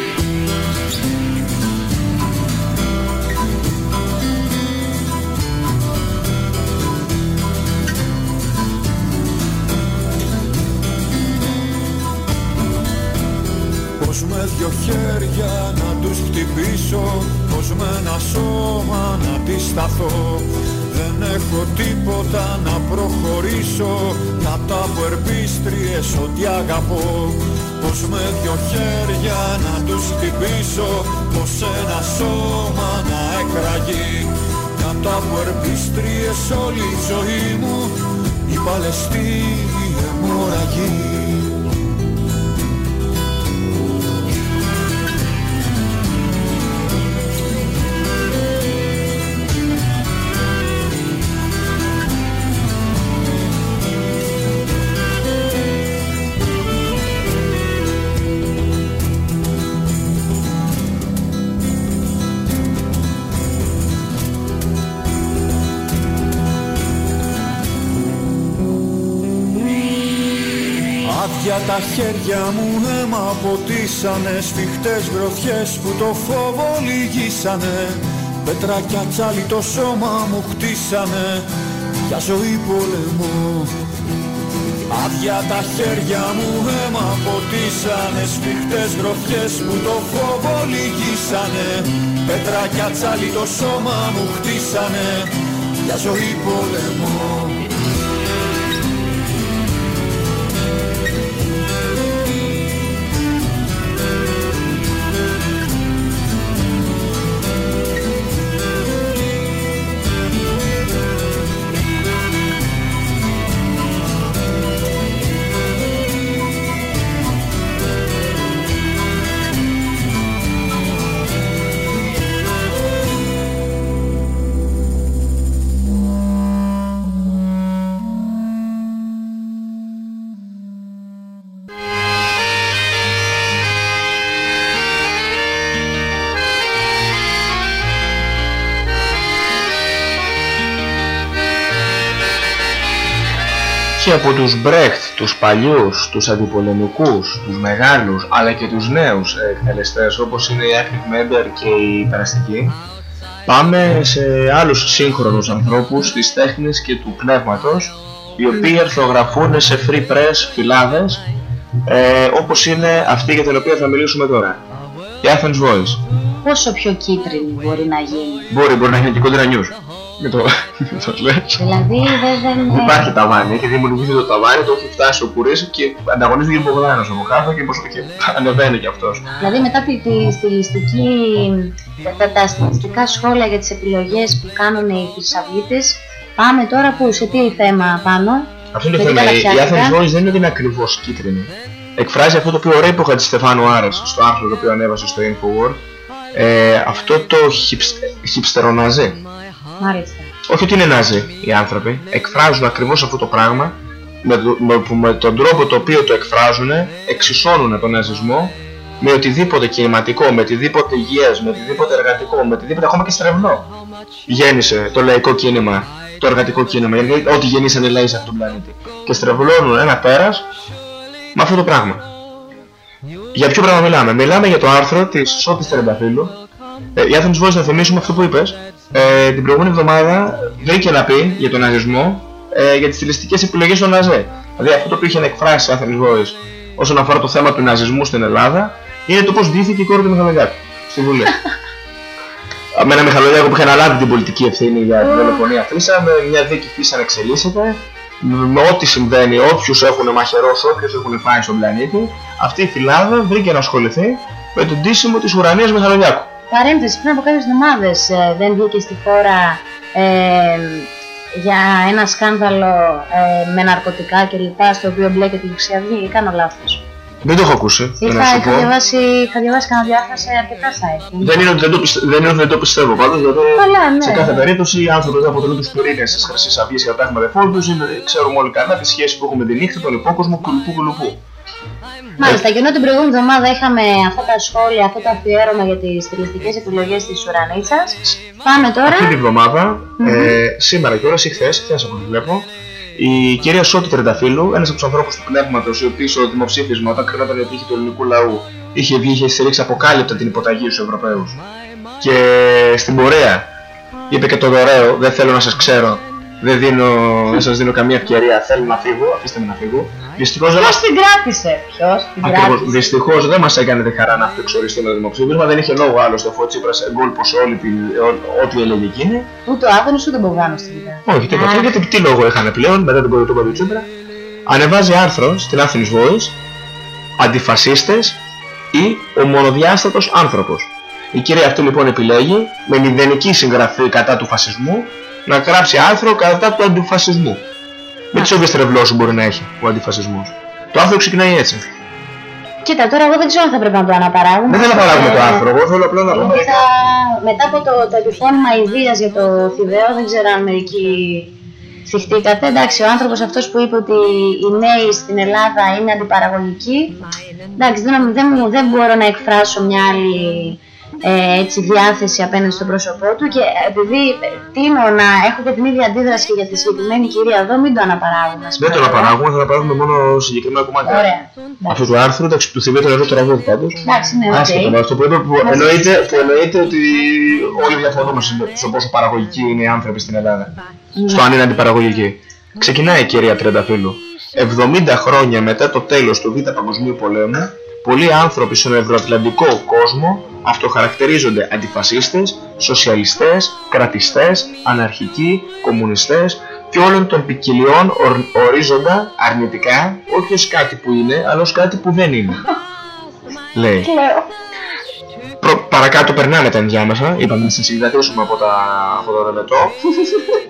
Πως με δυο χέρια να τους χτυπήσω Πως με ένα σώμα να αντισταθώ Δεν έχω τίποτα να προχωρήσω Να τα από ερπίστριες ότι αγαπώ. Πως με δυο χέρια να τους χτυπήσω Πως ένα σώμα να εκραγεί. Να τα από ερπίστριες όλη η ζωή μου Η Παλαιστίνη αιμορραγεί χέρια μου αίμα ποτίσανε Σφιχτές γροθιές που το φόβο λυγίσανε. Πετράκια τσάλι το σώμα μου χτίσανε. Για ζωή πολεμό Άδεια τα χέρια μου αίμα ποτίσανε Σφιχτές γροθιές που το φόβο λυγίσανε. Πετράκια τσάλι το σώμα μου χτίσανε. Για ζωή πολεμό και από τους Μπρέχτ, τους παλιούς, τους αντιπολεμικούς, τους μεγάλους αλλά και τους νέους εκτελεστές όπως είναι η Άκριτ Μέμπερ και η Περαστική πάμε σε άλλους σύγχρονους ανθρώπους της τέχνης και του πνεύματος οι οποίοι ερθογραφούν σε free press φυλάδες ε, όπως είναι αυτή για την οποία θα μιλήσουμε τώρα η Athens Voice Πόσο πιο κίτρινη μπορεί να γίνει; μπορεί, μπορεί να γίνει και κόντρα νιούς μην το, μην το λες. Δηλαδή δεν, δεν, Δεν υπάρχει ταβάνι, έχει δημιουργηθεί το ταβάνι, το έχει φτάσει ο Πουρής και ανταγωνίζεται και ο Μπογδάνος από κάτω και, πως- και ανεβαίνει και αυτός. Δηλαδή μετά τη, τη στιλιστική, τα, τα, τα στιλιστικά σχόλια για τις επιλογές που κάνουν οι χρυσαυγίτες πάμε τώρα που σε τι θέμα πάνω. Αυτό είναι το με τι θέμα. Η η καλαθιάτικα. Athens Voice δεν είναι ότι είναι ακριβώς κίτρινη. Εκφράζει αυτό το οποίο ο Ρέιπο Χατζηστεφάνου Άρες στο άρθρο το οποίο ανέβασε στο Infowar ε, αυτό το χιψτεροναζί. Μάλιστα. Όχι ότι είναι ναζί οι άνθρωποι, εκφράζουν ακριβώς αυτό το πράγμα με, το- με, που με τον τρόπο το οποίο το εκφράζουν εξισώνουν τον ναζισμό με οτιδήποτε κινηματικό, με οτιδήποτε υγιές, με οτιδήποτε εργατικό, με οτιδήποτε ακόμα και στρεβλό. Γέννησε το λαϊκό κίνημα, το εργατικό κίνημα, γιατί ό,τι γεννήσανε οι λαοί σε αυτόν τον πλανήτη. Και στρεβλώνουν ένα πέρας με αυτό το πράγμα. Για ποιο πράγμα μιλάμε; Μιλάμε για το άρθρο της Σώτης Τερενταφύλου. Ε, η Athens Voice να θυμίσουμε αυτό που είπες. Ε, την προηγούμενη εβδομάδα βρήκε να πει για τον ναζισμό ε, για τις στιλιστικές επιλογές των Ναζέ. Δηλαδή αυτό το οποίο είχε να εκφράσει η Athens Voice όσον αφορά το θέμα του ναζισμού στην Ελλάδα είναι το πώς ντύθηκε η κόρη του Μιχαλολιάκου στη Βουλή. με ένα Μιχαλολιάκο που είχε αναλάβει την πολιτική ευθύνη για την δολοφονία Φίσα, με μια δίκη Φίσα να εξελίσσεται, με ό,τι συμβαίνει, όποιους έχουν μαχαιρώσει, όποιους έχουν φάει στον πλανήτη, αυτή η φυλάδα βρήκε να ασχοληθεί με τον ντύσιμο της ουρανίας Μιχαλολιάκου. Παρένθεση, πριν από κάποιες εβδομάδες ε, δεν βγήκε στη χώρα ε, για ένα σκάνδαλο ε, με ναρκωτικά κλπ. στο οποίο μπλέκεται η Χρυσή Αυγή ή κάνω λάθος. Δεν το έχω ακούσει, δεν να Είχα, σου είχα, πω. διαβάσει, είχα διαβάσει κανένα διάφορα σε αρκετά site. Δεν είναι ότι δεν το, πιστε... δεν, είναι ότι δεν το πιστεύω πάντως, γιατί Καλά, ναι. σε κάθε περίπτωση οι άνθρωποι δεν αποτελούν τους πυρήνες της Χρυσής Αυγής και τα έχουμε δεφόλ τους, είναι, ξέρουμε όλοι καλά τη σχέση που έχουμε τη νύχτα, τον υπόκοσμο κουλουπού κουλουπού. Μάλιστα, και ενώ την προηγούμενη εβδομάδα είχαμε αυτά τα σχόλια, αυτό το αφιέρωμα για τις στιλιστικές επιλογές της Ουρανίτσας, πάμε τώρα. Αυτή τη βδομάδα, ε, σήμερα κιόλα ή χθες, χθε από ό,τι βλέπω, η κυρία Σότη Τρενταφύλου, ένας από τους ανθρώπους του πνεύματος, η οποία στο δημοψήφισμα, όταν κρινόταν η τύχη του ελληνικού λαού, είχε βγει, είχε στηρίξει αποκάλυπτα την υποταγή στους Ευρωπαίους. Και στην πορεία είπε και το δωρεό, δεν θέλω να σας ξέρω, δεν, δίνω, δεν σας δίνω καμία ευκαιρία, θέλω να φύγω, αφήστε με να φύγω. Δυστυχώς δεν Ποιος την κράτησε, ποιος την κράτησε; Δυστυχώς δεν μας έκανε τη χαρά να αυτοεξοριστεί το δημοψήφισμα. Δεν είχε λόγο άλλωστε αφού ο Τσίπρας εγκόλπωσε όλη την, ό- ό,τι έλεγε εκείνη. Ούτε ο Άδωνος ούτε ο Μπογδάνος την είδα. Όχι, τίποτα. Α. Γιατί τι λόγο είχαν πλέον μετά την πολιτική του Τσίπρα. Ανεβάζει άρθρο στην Athens Voice αντιφασίστες ή ο μονοδιάστατος άνθρωπος. Η κυρία αυτή λοιπόν επιλέγει με μηδενική συγγραφή κατά του φασισμού να γράψει άρθρο κατά του αντιφασισμού. Με τις όποιες τρευλώσεις μπορεί να έχει ο αντιφασισμός. Το άρθρο ξεκινάει έτσι. Κοίτα, τώρα εγώ δεν ξέρω αν θα πρέπει να το αναπαράγουμε. Δεν θέλω να παράγουμε το Ε, άρθρο, εγώ θέλω απλά να πω γιατί μερικά. θα- Μετά από το, το επιφώνημα ιδίας για το Θηβαίο, δεν ξέρω αν μερικοί θιχτήκατε. Εντάξει, ο άνθρωπος αυτός που είπε ότι οι νέοι στην Ελλάδα είναι αντιπαραγωγικοί, εντάξει, δεν, δεν, μου- δεν μπορώ να εκφράσω μια άλλη ε, έτσι, διάθεση απέναντι στο πρόσωπό του και επειδή τείνω να έχω και την ίδια αντίδραση και για τη συγκεκριμένη κυρία εδώ, μην το αναπαράγουμε. ας Δεν το πούμε. αναπαράγουμε, θα αναπαράγουμε μόνο συγκεκριμένα κομμάτια. Ωραία. Αυτού του άρθρου, εντάξει, του θυμίζει το το τραγούδι πάντως. Εντάξει, ναι, οκ. Άσχετο με αυτό που είπε, που Μαζί εννοείται, σας. που εννοείται ότι όλοι διαφωνούμε στο πόσο παραγωγικοί είναι οι άνθρωποι στην Ελλάδα. Ναι. Στο αν είναι αντιπαραγωγικοί. Ξεκινάει η κυρία Τρενταφύλου. 70 χρόνια μετά το τέλος του Β' Παγκοσμίου Πολέμου, πολλοί άνθρωποι στον ευρωατλαντικό κόσμο αυτοχαρακτηρίζονται αντιφασίστες, σοσιαλιστές, κρατιστές, αναρχικοί, κομμουνιστές και όλων των ποικιλιών ορ- ορίζοντα αρνητικά όχι ως κάτι που είναι, αλλά ως κάτι που δεν είναι. Λέει. Προ- παρακάτω περνάνε τα ενδιάμεσα, είπαμε να σας συγκρατήσουμε από, τα, από το ρεμετό.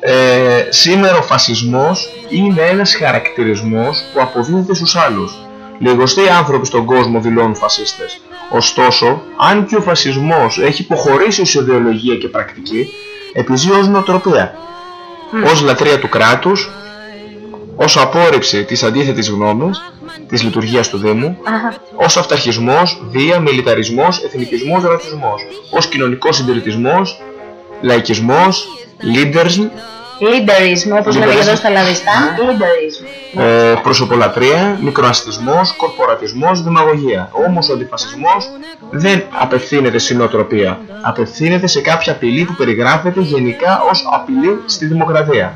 Ε, σήμερα ο φασισμός είναι ένας χαρακτηρισμός που αποδίδεται στους άλλους. Λιγοστοί άνθρωποι στον κόσμο δηλώνουν φασίστες. Ωστόσο, αν και ο φασισμός έχει υποχωρήσει ως ιδεολογία και πρακτική, επιζεί ως νοοτροπία. Ως λατρεία του κράτους, ως απόρριψη της αντίθετης γνώμης, της λειτουργίας του Δήμου, Αχα. ως αυταρχισμός, βία, μιλιταρισμός, εθνικισμός, ρατσισμός, ως κοινωνικός συντηρητισμός, λαϊκισμός, leaderism, Leaderism, όπως λέμε και εδώ στα Λαβιστάν. Leaderism. Ε, προσωπολατρία, μικροαστισμός, κορπορατισμός, δημαγωγία. Όμως ο αντιφασισμός δεν απευθύνεται στην νοοτροπία. Απευθύνεται σε κάποια απειλή που περιγράφεται γενικά ως απειλή στη δημοκρατία.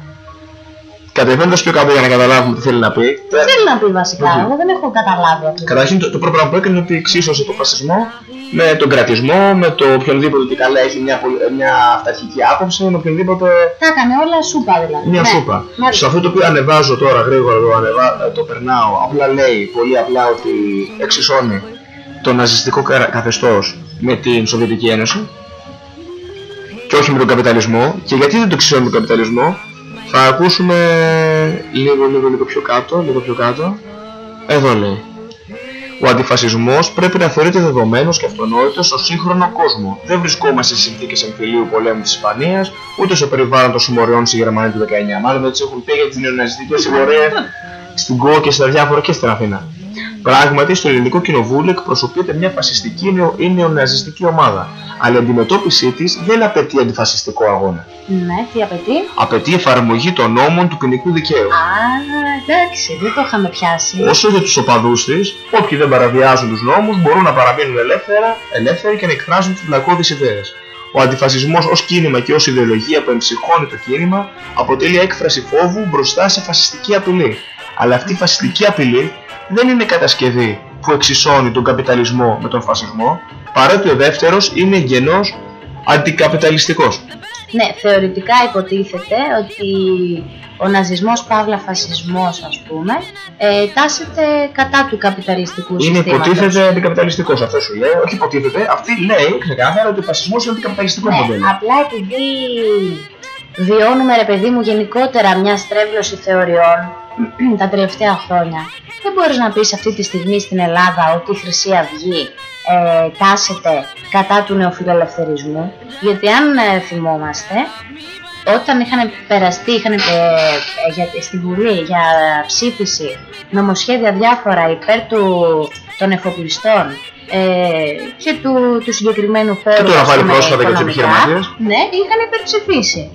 Κατεβαίνοντας πιο κάτω για να καταλάβουμε τι θέλει να πει, Τι θέλει να πει βασικά, Όχι. εγώ δεν έχω καταλάβει αυτό. Καταρχήν το, το πρώτο πράγμα που έκανε είναι ότι εξίσωσε τον φασισμό με τον κρατισμό, με το οποιονδήποτε ότι καλά έχει μια, πολυ- μια αυταρχική άποψη, με οποιονδήποτε Τα έκανε όλα σούπα δηλαδή. μια Ναι. σούπα. Μάλιστα. Σε αυτό το οποίο ανεβάζω τώρα γρήγορα, το, ανεβα... το περνάω, απλά λέει πολύ απλά ότι εξισώνει το ναζιστικό κα- καθεστώς με την Σοβιετική Ένωση και όχι με τον καπιταλισμό. Και γιατί δεν το εξισώνει με τον καπιταλισμό, θα ακούσουμε λίγο, λίγο, λίγο πιο κάτω, λίγο πιο κάτω. Εδώ λέει. Ο αντιφασισμός πρέπει να θεωρείται δεδομένος και αυτονόητος στο σύγχρονο κόσμο. Δεν βρισκόμαστε σε συνθήκες εμφυλίου πολέμου της Ισπανίας, ούτε στο περιβάλλον των συμμοριών στη Γερμανία του 19. Μάλλον έτσι έχουν πει για τις νεοναζιστικές συμμορίες στην ΚΟ και στα διάφορα και στην Αθήνα. Πράγματι, στο ελληνικό κοινοβούλιο εκπροσωπείται μια φασιστική νεο- ή νεοναζιστική ομάδα. Αλλά η αντιμετώπιση της δεν απαιτεί αντιφασιστικό αγώνα. Ναι, τι απαιτεί; Απαιτεί εφαρμογή των νόμων του ποινικού δικαίου. Α, εντάξει, δεν το είχαμε πιάσει. Όσο για τους οπαδούς της, όποιοι δεν παραβιάζουν τους νόμους μπορούν να παραμείνουν ελεύθερα, ελεύθεροι και να εκφράζουν τις βλακώδεις ιδέες. Ο αντιφασισμός ως κίνημα και ως ιδεολογία που εμψυχώνει το κίνημα αποτελεί έκφραση φόβου μπροστά σε φασιστική απειλή. Αλλά αυτή η φασιστική απειλή δεν είναι κατασκευή που εξισώνει τον καπιταλισμό με τον φασισμό, παρότι ο δεύτερος είναι γενός αντικαπιταλιστικός. Ναι, θεωρητικά υποτίθεται ότι ο ναζισμός, παύλα φασισμός ας πούμε, ε, τάσεται κατά του καπιταλιστικού Είναι συστήματος. υποτίθεται αντικαπιταλιστικός, αυτό σου λέει. Όχι υποτίθεται, αυτή λέει ξεκάθαρα ότι ο φασισμός είναι αντικαπιταλιστικός Ναι, μοντέλος. απλά επειδή βιώνουμε ρε παιδί μου γενικότερα μια στρέβλωση θεωριών τα τελευταία χρόνια δεν μπορείς να πεις αυτή τη στιγμή στην Ελλάδα ότι η Χρυσή Αυγή ε, τάσεται κατά του νεοφιλελευθερισμού; Γιατί αν ε, θυμόμαστε όταν είχαν περαστεί, είχαν ε, ε, για, στη Βουλή για ψήφιση νομοσχέδια διάφορα υπέρ του, των εφοπλιστών ε, και του, του συγκεκριμένου φόρου Και το να βάλει ας πούμε, πρόσφατα για τους οικονομικά, επιχειρηματίες. Ναι, είχαν υπερψηφίσει.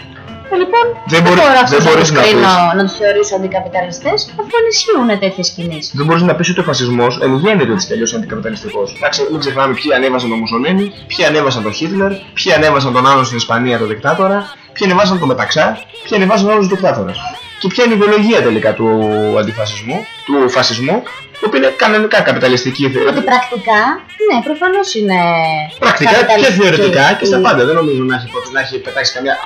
Ε, λοιπόν, Δεν μπορεί- μπορώ δεν αυτούς μπορείς να, να τους κρίνω, πεις. να τους θεωρήσω αντικαπιταλιστές, αφού ενισχύουν τέτοιες κινήσεις. Δεν μπορείς να πεις ότι ο φασισμός εν γέννη έτσι κι αλλιώ είναι αντικαπιταλιστικός. Εντάξει, μην ξεχνάμε ποιοι ανέβασαν τον Μουσολίνη, ποιοι ανέβασαν τον Χίτλερ, ποιοι ανέβασαν τον άλλον στην Ισπανία, τον δικτάτορα, ποιοι ανέβασαν τον Μεταξά, ποιοι ανέβασαν όλους τους δικτάτορες. Και ποια είναι η ιδεολογία τελικά του αντιφασισμού, του φασισμού, που είναι κανονικά καπιταλιστική. Ότι πρακτικά, ναι, προφανώς είναι Πρακτικά και καπιταλιστική θεωρητικά και στα η- πάντα. Δεν νομίζω να έχει, να έχει πετάξει καμιά.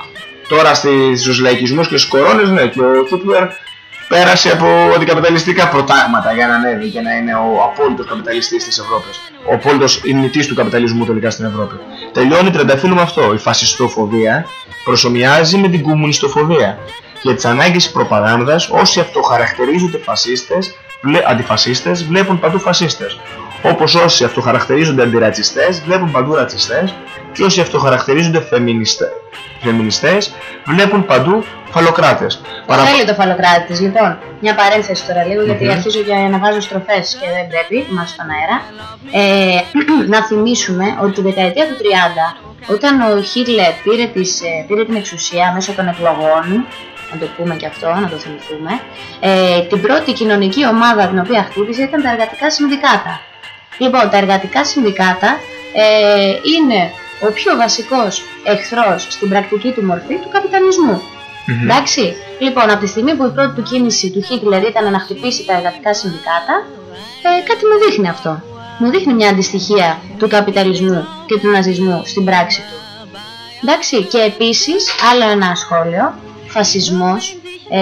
Τώρα στις- στους λαϊκισμούς και στους κορώνες, ναι, και ο Χίτλερ πέρασε από αντικαπιταλιστικά προτάγματα για να ανέβει και να είναι ο απόλυτος καπιταλιστής της Ευρώπης. Ο απόλυτος ιννητής του καπιταλισμού τελικά στην Ευρώπη. Τελειώνει τρενταφύλλου με αυτό. Η φασιστοφοβία προσωμιάζει με την κομμουνιστοφοβία. Για τις ανάγκες της προπαγάνδας, όσοι αυτοχαρακτηρίζονται φασίστες, βλέ- αντιφασίστες, βλέπουν παντού φασίστες. Όπως όσοι αυτοχαρακτηρίζονται αντιρατσιστές, βλέπουν παντού ρατσιστές και όσοι αυτοχαρακτηρίζονται φεμινιστές, φεμινιστές βλέπουν παντού φαλοκράτες. Παρα... Θέλει το φαλοκράτης της. Λοιπόν, μια παρένθεση τώρα λίγο, γιατί Μμμ. αρχίζω και να βάζω στροφές και δεν πρέπει, μας στον αέρα. Ε, να θυμίσουμε ότι τη δεκαετία του 30, όταν ο Χίτλερ πήρε, τις, ε, πήρε την εξουσία μέσω των εκλογών, να το πούμε και αυτό, να το θυμηθούμε, ε, την πρώτη κοινωνική ομάδα την οποία χτύπησε ήταν τα εργατικά συνδικάτα. Λοιπόν, τα εργατικά συνδικάτα ε, είναι ο πιο βασικός εχθρός στην πρακτική του μορφή του καπιταλισμού. Εντάξει. Λοιπόν, από τη στιγμή που η πρώτη του κίνηση του Χίτλερ ήταν να χτυπήσει τα εργατικά συνδικάτα, ε, κάτι μου δείχνει αυτό. Μου δείχνει μια αντιστοιχία του καπιταλισμού και του ναζισμού στην πράξη του. Εντάξει, και επίσης, άλλο ένα σχόλιο, φασισμός ε,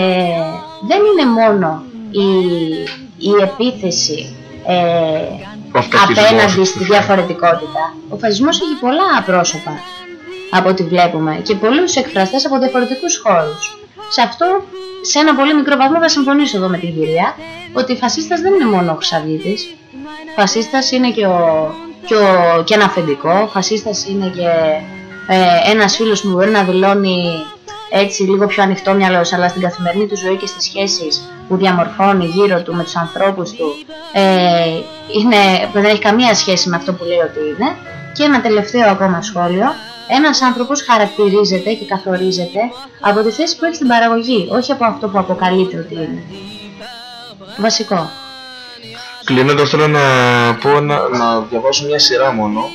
δεν είναι μόνο η, η επίθεση ε, Ο αυταρχισμός, απέναντι στη ουσιαστικά. διαφορετικότητα. Ο φασισμός έχει πολλά πρόσωπα από ό,τι βλέπουμε και πολλούς εκφραστές από διαφορετικούς χώρους. Σε αυτό, σε ένα πολύ μικρό βαθμό θα συμφωνήσω εδώ με την κυρία, ότι φασίστας δεν είναι μόνο ο Χρυσαυγίτης. Φασίστας είναι και, ο, και, ο, και ένα αφεντικό, φασίστας είναι και ε, ένας φίλος που μπορεί να δηλώνει έτσι λίγο πιο ανοιχτό μυαλός, αλλά στην καθημερινή του ζωή και στις σχέσεις που διαμορφώνει γύρω του με τους ανθρώπους του ε, είναι, δεν έχει καμία σχέση με αυτό που λέει ότι είναι. Και ένα τελευταίο ακόμα σχόλιο, ένας άνθρωπος χαρακτηρίζεται και καθορίζεται από τη θέση που έχει στην παραγωγή, όχι από αυτό που αποκαλείται ότι είναι. Βασικό. Κλείνοντας θέλω να πω να, να διαβάσω μια σειρά μόνο.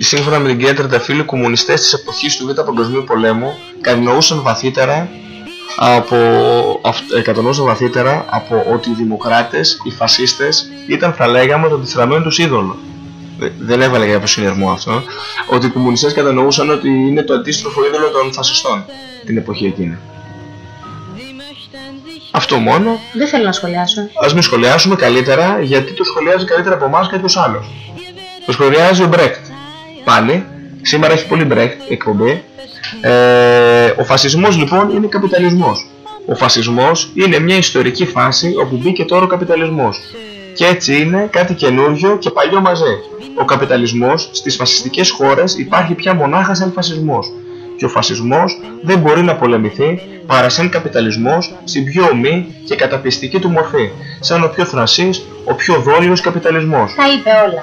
Σύμφωνα με την κυρία Τρενταφύλλου, οι κομμουνιστές της εποχής του Β' Παγκοσμίου Πολέμου κατανοούσαν βαθύτερα από, αυ- ε, κατανοούσαν βαθύτερα από ότι οι δημοκράτες, οι φασίστες ήταν θα λέγαμε το αντιστραμμένο τους είδωλο. Δε- Δεν έβαλε για συνειρμό αυτό. Ότι οι κομμουνιστές κατανοούσαν ότι είναι το αντίστροφο είδωλο των φασιστών την εποχή εκείνη. Αυτό μόνο. Δεν θέλω να σχολιάσω. Α μην σχολιάσουμε καλύτερα γιατί το σχολιάζει καλύτερα από εμάς κάποιο άλλο. Το σχολιάζει ο Μπρέκτ. Πάλι. Σήμερα έχει πολύ Μπρέκτ εκπομπή. Ε, ο φασισμός λοιπόν είναι καπιταλισμός. Ο φασισμός είναι μια ιστορική φάση όπου μπήκε τώρα ο καπιταλισμός. Και έτσι είναι κάτι καινούργιο και παλιό μαζί. Ο καπιταλισμός στις φασιστικές χώρες υπάρχει πια μονάχα σαν φασισμός. Και ο φασισμός δεν μπορεί να πολεμηθεί παρά σαν καπιταλισμός στην πιο ομή και καταπιστική του μορφή. Σαν ο πιο θρασής, ο πιο δόλιος καπιταλισμός. Τα είπε όλα.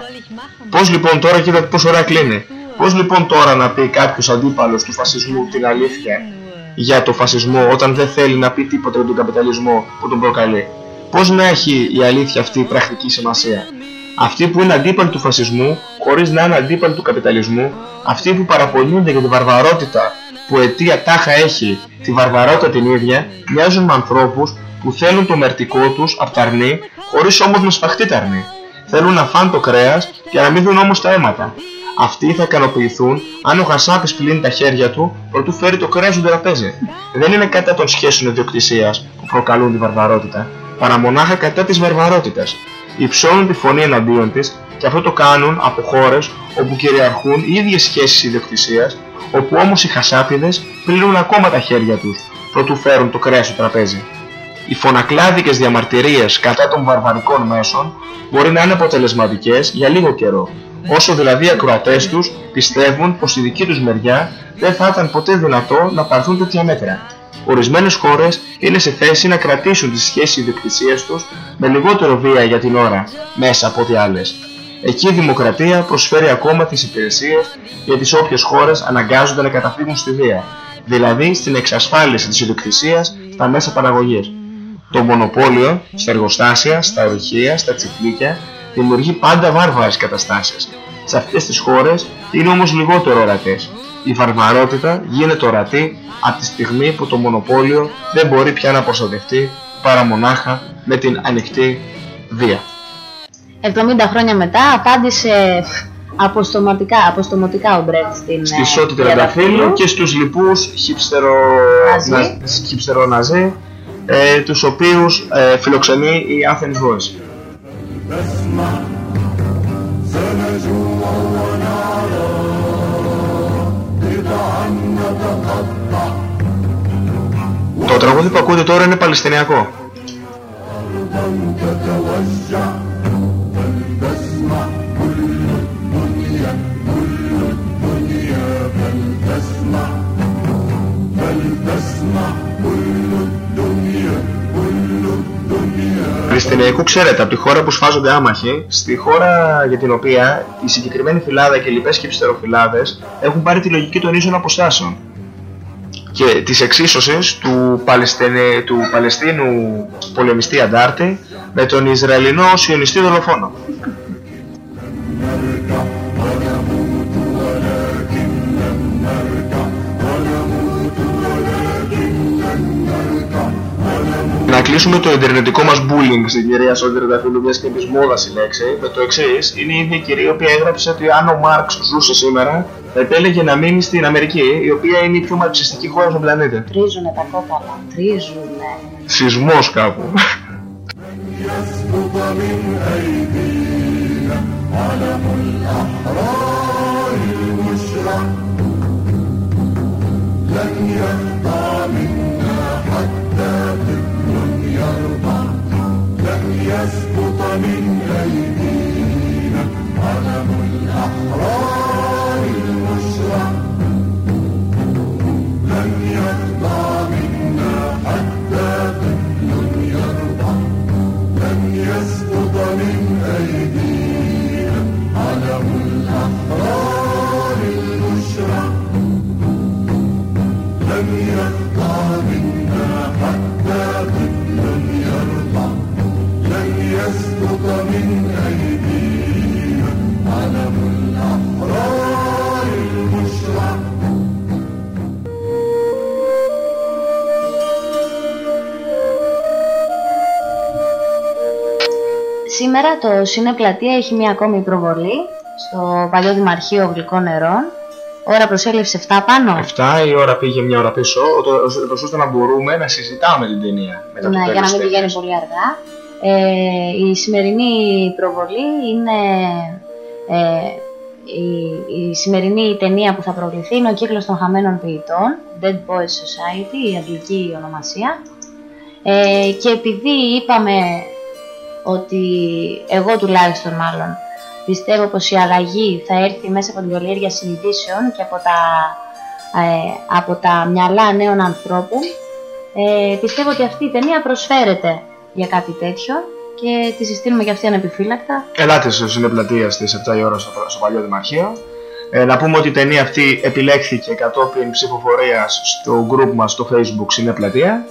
Πώς λοιπόν τώρα, κοίτα πώς ωραία κλείνει. Πώς λοιπόν τώρα να πει κάποιος αντίπαλος του φασισμού την αλήθεια για το φασισμό όταν δεν θέλει να πει τίποτα για τον καπιταλισμό που τον προκαλεί. Πώς να έχει η αλήθεια αυτή πρακτική σημασία. Αυτοί που είναι αντίπαλοι του φασισμού, χωρίς να είναι αντίπαλοι του καπιταλισμού, αυτοί που παραπονιούνται για τη βαρβαρότητα που αιτία τάχα έχει τη βαρβαρότητα την ίδια, μοιάζουν με ανθρώπους που θέλουν το μερτικό τους απ' τα αρνή, χωρίς όμως να σπαχτεί τα αρνή. Θέλουν να φάνε το κρέας και να μην δουν όμως τα αίματα. Αυτοί θα ικανοποιηθούν αν ο Χασάπης πλύνει τα χέρια του προτού φέρει το κρέας στο τραπέζι. Δεν είναι κατά των σχέσεων ιδιοκτησίας που προκαλούν τη βαρβαρότητα, παρά μονάχα κατά της βαρβαρότητας. Υψώνουν τη φωνή εναντίον της και αυτό το κάνουν από χώρες όπου κυριαρχούν οι ίδιες σχέσεις ιδιοκτησίας, όπου όμως οι χασάπιδες πλύνουν ακόμα τα χέρια τους προτού φέρουν το κρέας στο τραπέζι. Οι φωνακλάδικες διαμαρτυρίες κατά των βαρβαρικών μέσων μπορεί να είναι αποτελεσματικές για λίγο καιρό, Όσο δηλαδή οι ακροατές τους πιστεύουν πως η δική τους μεριά δεν θα ήταν ποτέ δυνατό να πάρθουν τέτοια μέτρα. Ορισμένες χώρες είναι σε θέση να κρατήσουν τη σχέση ιδιοκτησίας τους με λιγότερο βία για την ώρα, μέσα από ό,τι άλλες. Εκεί η δημοκρατία προσφέρει ακόμα τις υπηρεσίες για τις όποιες χώρες αναγκάζονται να καταφύγουν στη βία, δηλαδή στην εξασφάλιση της ιδιοκτησίας στα μέσα παραγωγής. Το μονοπόλιο στα εργοστάσια, στα ορυχεία, στα τσιφλίκια δημιουργεί πάντα βάρβαρες καταστάσεις. Σε αυτές τις χώρες είναι όμως λιγότερο ορατές. Η βαρβαρότητα γίνεται ορατή από τη στιγμή που το μονοπόλιο δεν μπορεί πια να προστατευτεί παρά μονάχα με την ανοιχτή βία. 70 χρόνια μετά απάντησε αποστοματικά, αποστομωτικά ο Μπρέτ στην Στη ε, Σότη Τριανταφύλλου. Τρενταφύλλου και στους λοιπούς χυψτερο... Ναζί. να- χυψτεροναζί ε, τους οποίους ε, φιλοξενεί η Athens Voice. Το τραγούδι που ακούτε τώρα είναι παλαιστινιακό. Παλαιστινιακού ξέρετε, από τη χώρα που σφάζονται άμαχοι, στη χώρα για την οποία η συγκεκριμένη φυλάδα και οι λοιπές χυψτεροφυλάδες έχουν πάρει τη λογική των ίσων αποστάσεων και της εξίσωσης του, Παλαιστινε... του Παλαιστίνου πολεμιστή αντάρτη με τον Ισραηλινό σιωνιστή δολοφόνο. Κλείσουμε το ιντερνετικό μας bullying στην κυρία Σόντερ Δαφίλου, μιας και της μόδας η λέξη, με το εξής. Είναι η ίδια κυρία η οποία έγραψε ότι αν ο Μάρξ ζούσε σήμερα, θα επέλεγε να μείνει στην Αμερική, η οποία είναι η πιο μαρξιστική χώρα στον πλανήτη. Τρίζουνε τα κόκαλα, τρίζουνε. Σεισμός κάπου. coming Σήμερα το Σύνεπλατεία έχει μια ακόμη προβολή στο παλιό Δημαρχείο Γλυκών Νερών. Ώρα προσέλευση 7 πάνω. 7 η ώρα πήγε μια ώρα πίσω, ω- ώστε να μπορούμε να συζητάμε την ταινία μετά το Ναι, για να τέλος μην της πηγαίνει πολύ αργά. Ε, η σημερινή προβολή είναι ε, η, η σημερινή ταινία που θα προβληθεί είναι ο κύκλος των χαμένων ποιητών Dead Boys Society, η αγγλική ονομασία ε, και επειδή είπαμε ότι εγώ τουλάχιστον μάλλον πιστεύω πως η αλλαγή θα έρθει μέσα από την καλλιέργεια συνειδήσεων και από τα, ε, από τα μυαλά νέων ανθρώπων ε, πιστεύω ότι αυτή η ταινία προσφέρεται για κάτι τέτοιο και τη συστήνουμε και αυτή ανεπιφύλακτα. Ελάτε στο Συνεπλατεία στις 7 η ώρα στο, στο παλιό Δημαρχείο. Ε, να πούμε ότι η ταινία αυτή επιλέχθηκε κατόπιν ψηφοφορίας στο group μας στο facebook Συνεπλατεία.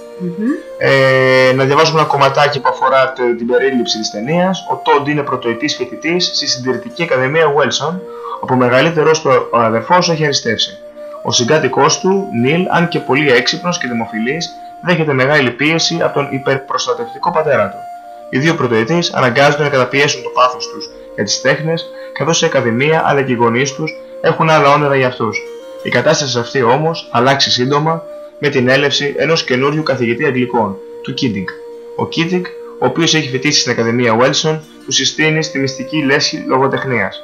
Ε, να διαβάσουμε ένα κομματάκι που αφορά το- την περίληψη της ταινίας. Ο Τόντ είναι πρωτοετής φοιτητής στη Συντηρητική Ακαδημία Wilson, όπου ο μεγαλύτερος του ο αδερφός έχει αριστεύσει. Ο συγκάτοικός του, Νίλ, αν και πολύ έξυπνος και δημοφιλής, δέχεται μεγάλη πίεση από τον υπερπροστατευτικό πατέρα του. Οι δύο πρωτοετής αναγκάζονται να καταπιέσουν το πάθος τους για τις τέχνες, καθώς η Ακαδημία αλλά και οι γονείς τους έχουν άλλα όνειρα για αυτούς. Η κατάσταση αυτή όμως θα αλλάξει σύντομα με την έλευση ενός καινούριου καθηγητή Αγγλικών, του Κίντιγκ. Ο Κίντιγκ, ο οποίος έχει φοιτήσει στην Ακαδημία Βέλσον, του συστήνει στη μυστική λέσχη λογοτεχνίας.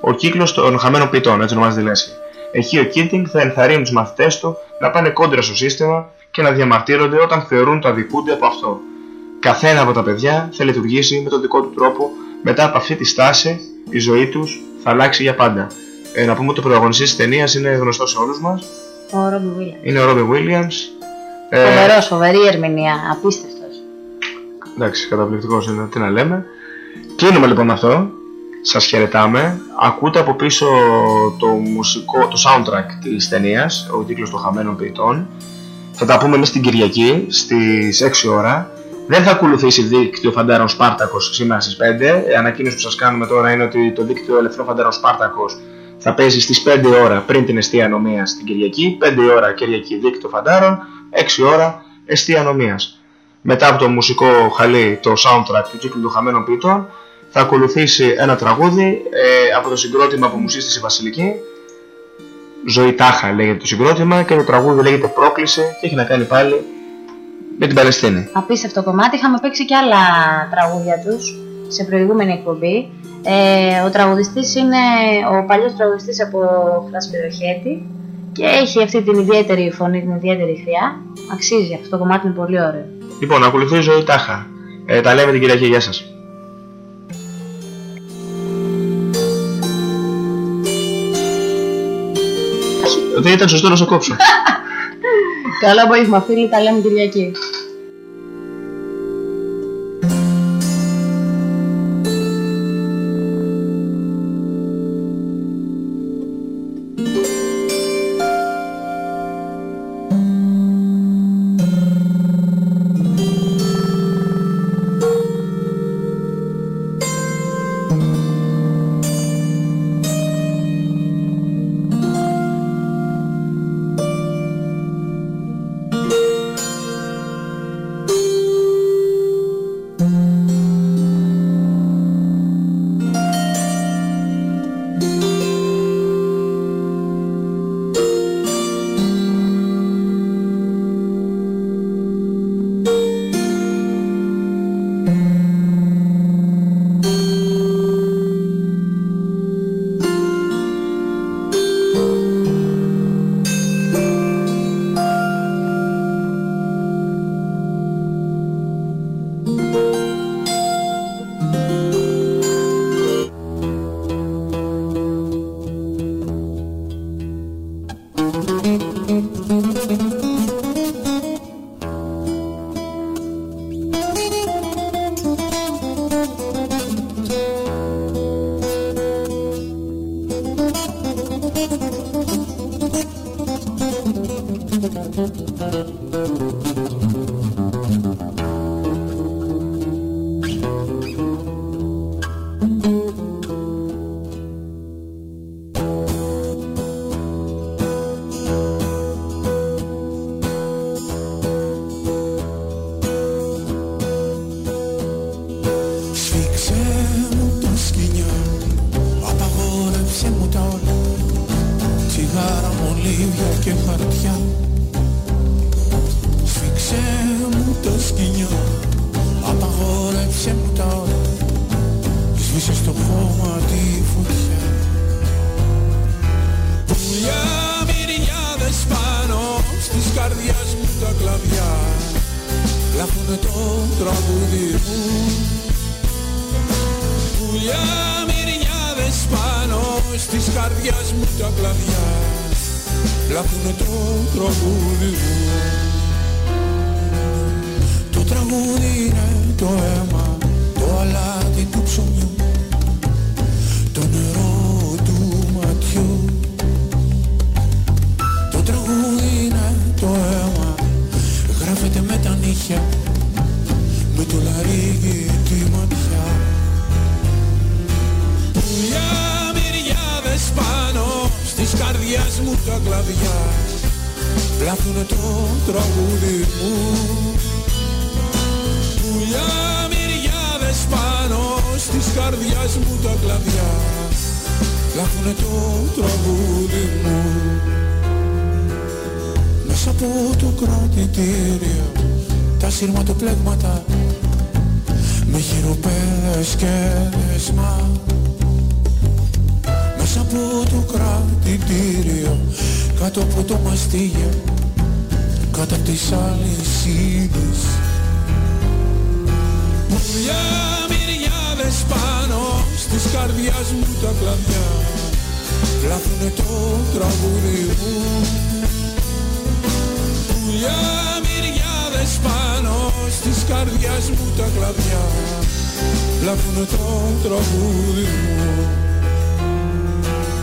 Ο κύκλος των χαμένων ποιητών, έτσι ονομάζεται η λέσχη. Εκεί ο Κίντιγκ θα ενθαρρύνει τους μαθητές του να πάνε κόντρα στο σύστημα και να διαμαρτύρονται όταν θεωρούν το αδικούνται από αυτό. Καθένα από τα παιδιά θα λειτουργήσει με τον δικό του τρόπο, μετά από αυτή τη στάση η ζωή τους θα θα αλλάξει για πάντα. Ε, να πούμε ότι ο πρωταγωνιστής της ταινίας είναι γνωστός σε όλους μας. Ο Ρόμπι Βίλιαμς. Είναι ο Ρόμπι Williams. Ε, Φοβερός, φοβερή ερμηνεία, απίστευτος. εντάξει, καταπληκτικός είναι, τι να λέμε. Κλείνουμε λοιπόν με αυτό. Σας χαιρετάμε. Ακούτε από πίσω το μουσικό, το soundtrack της ταινίας, ο κύκλος των χαμένων ποιητών. Θα τα πούμε εμείς την Κυριακή στις 6 ώρα. Δεν θα ακολουθήσει δίκτυο Φαντάρων Σπάρτακος σήμερα στις 5. Η ανακοίνωση που σας κάνουμε τώρα είναι ότι το δίκτυο Ελευθερών Φαντάρων Σπάρτακος θα παίζει στις 5 ώρα πριν την εστία ανομίας στην Κυριακή. 5 ώρα Κυριακή δίκτυο Φαντάρων, 6 ώρα εστία ανομίας. Μετά από το μουσικό χαλί, το soundtrack του κύκλου των χαμένων ποιητών, θα ακολουθήσει ένα τραγούδι ε, από το συγκρότημα που μου σύστησε η Βασιλική. Ζωή Τάχα λέγεται το συγκρότημα και το τραγούδι λέγεται Πρόκληση και έχει να κάνει πάλι με την Παλαιστίνη. Απίστευτο κομμάτι. Είχαμε παίξει και άλλα τραγούδια τους σε προηγούμενη εκπομπή. Ε, ο τραγουδιστής είναι ο παλιός τραγουδιστής από Φρασπυροχέτη και έχει αυτή την ιδιαίτερη φωνή, την ιδιαίτερη χρειά. Αξίζει αυτό το κομμάτι, είναι πολύ ωραίο. Λοιπόν, ακολουθεί η Ζωή Τάχα. Ε, τα λέμε την Κυριακή, γεια σας. Δεν ήταν σωστό να σε κόψω. Καλό απόγευμα φίλοι, τα λέμε Κυριακή.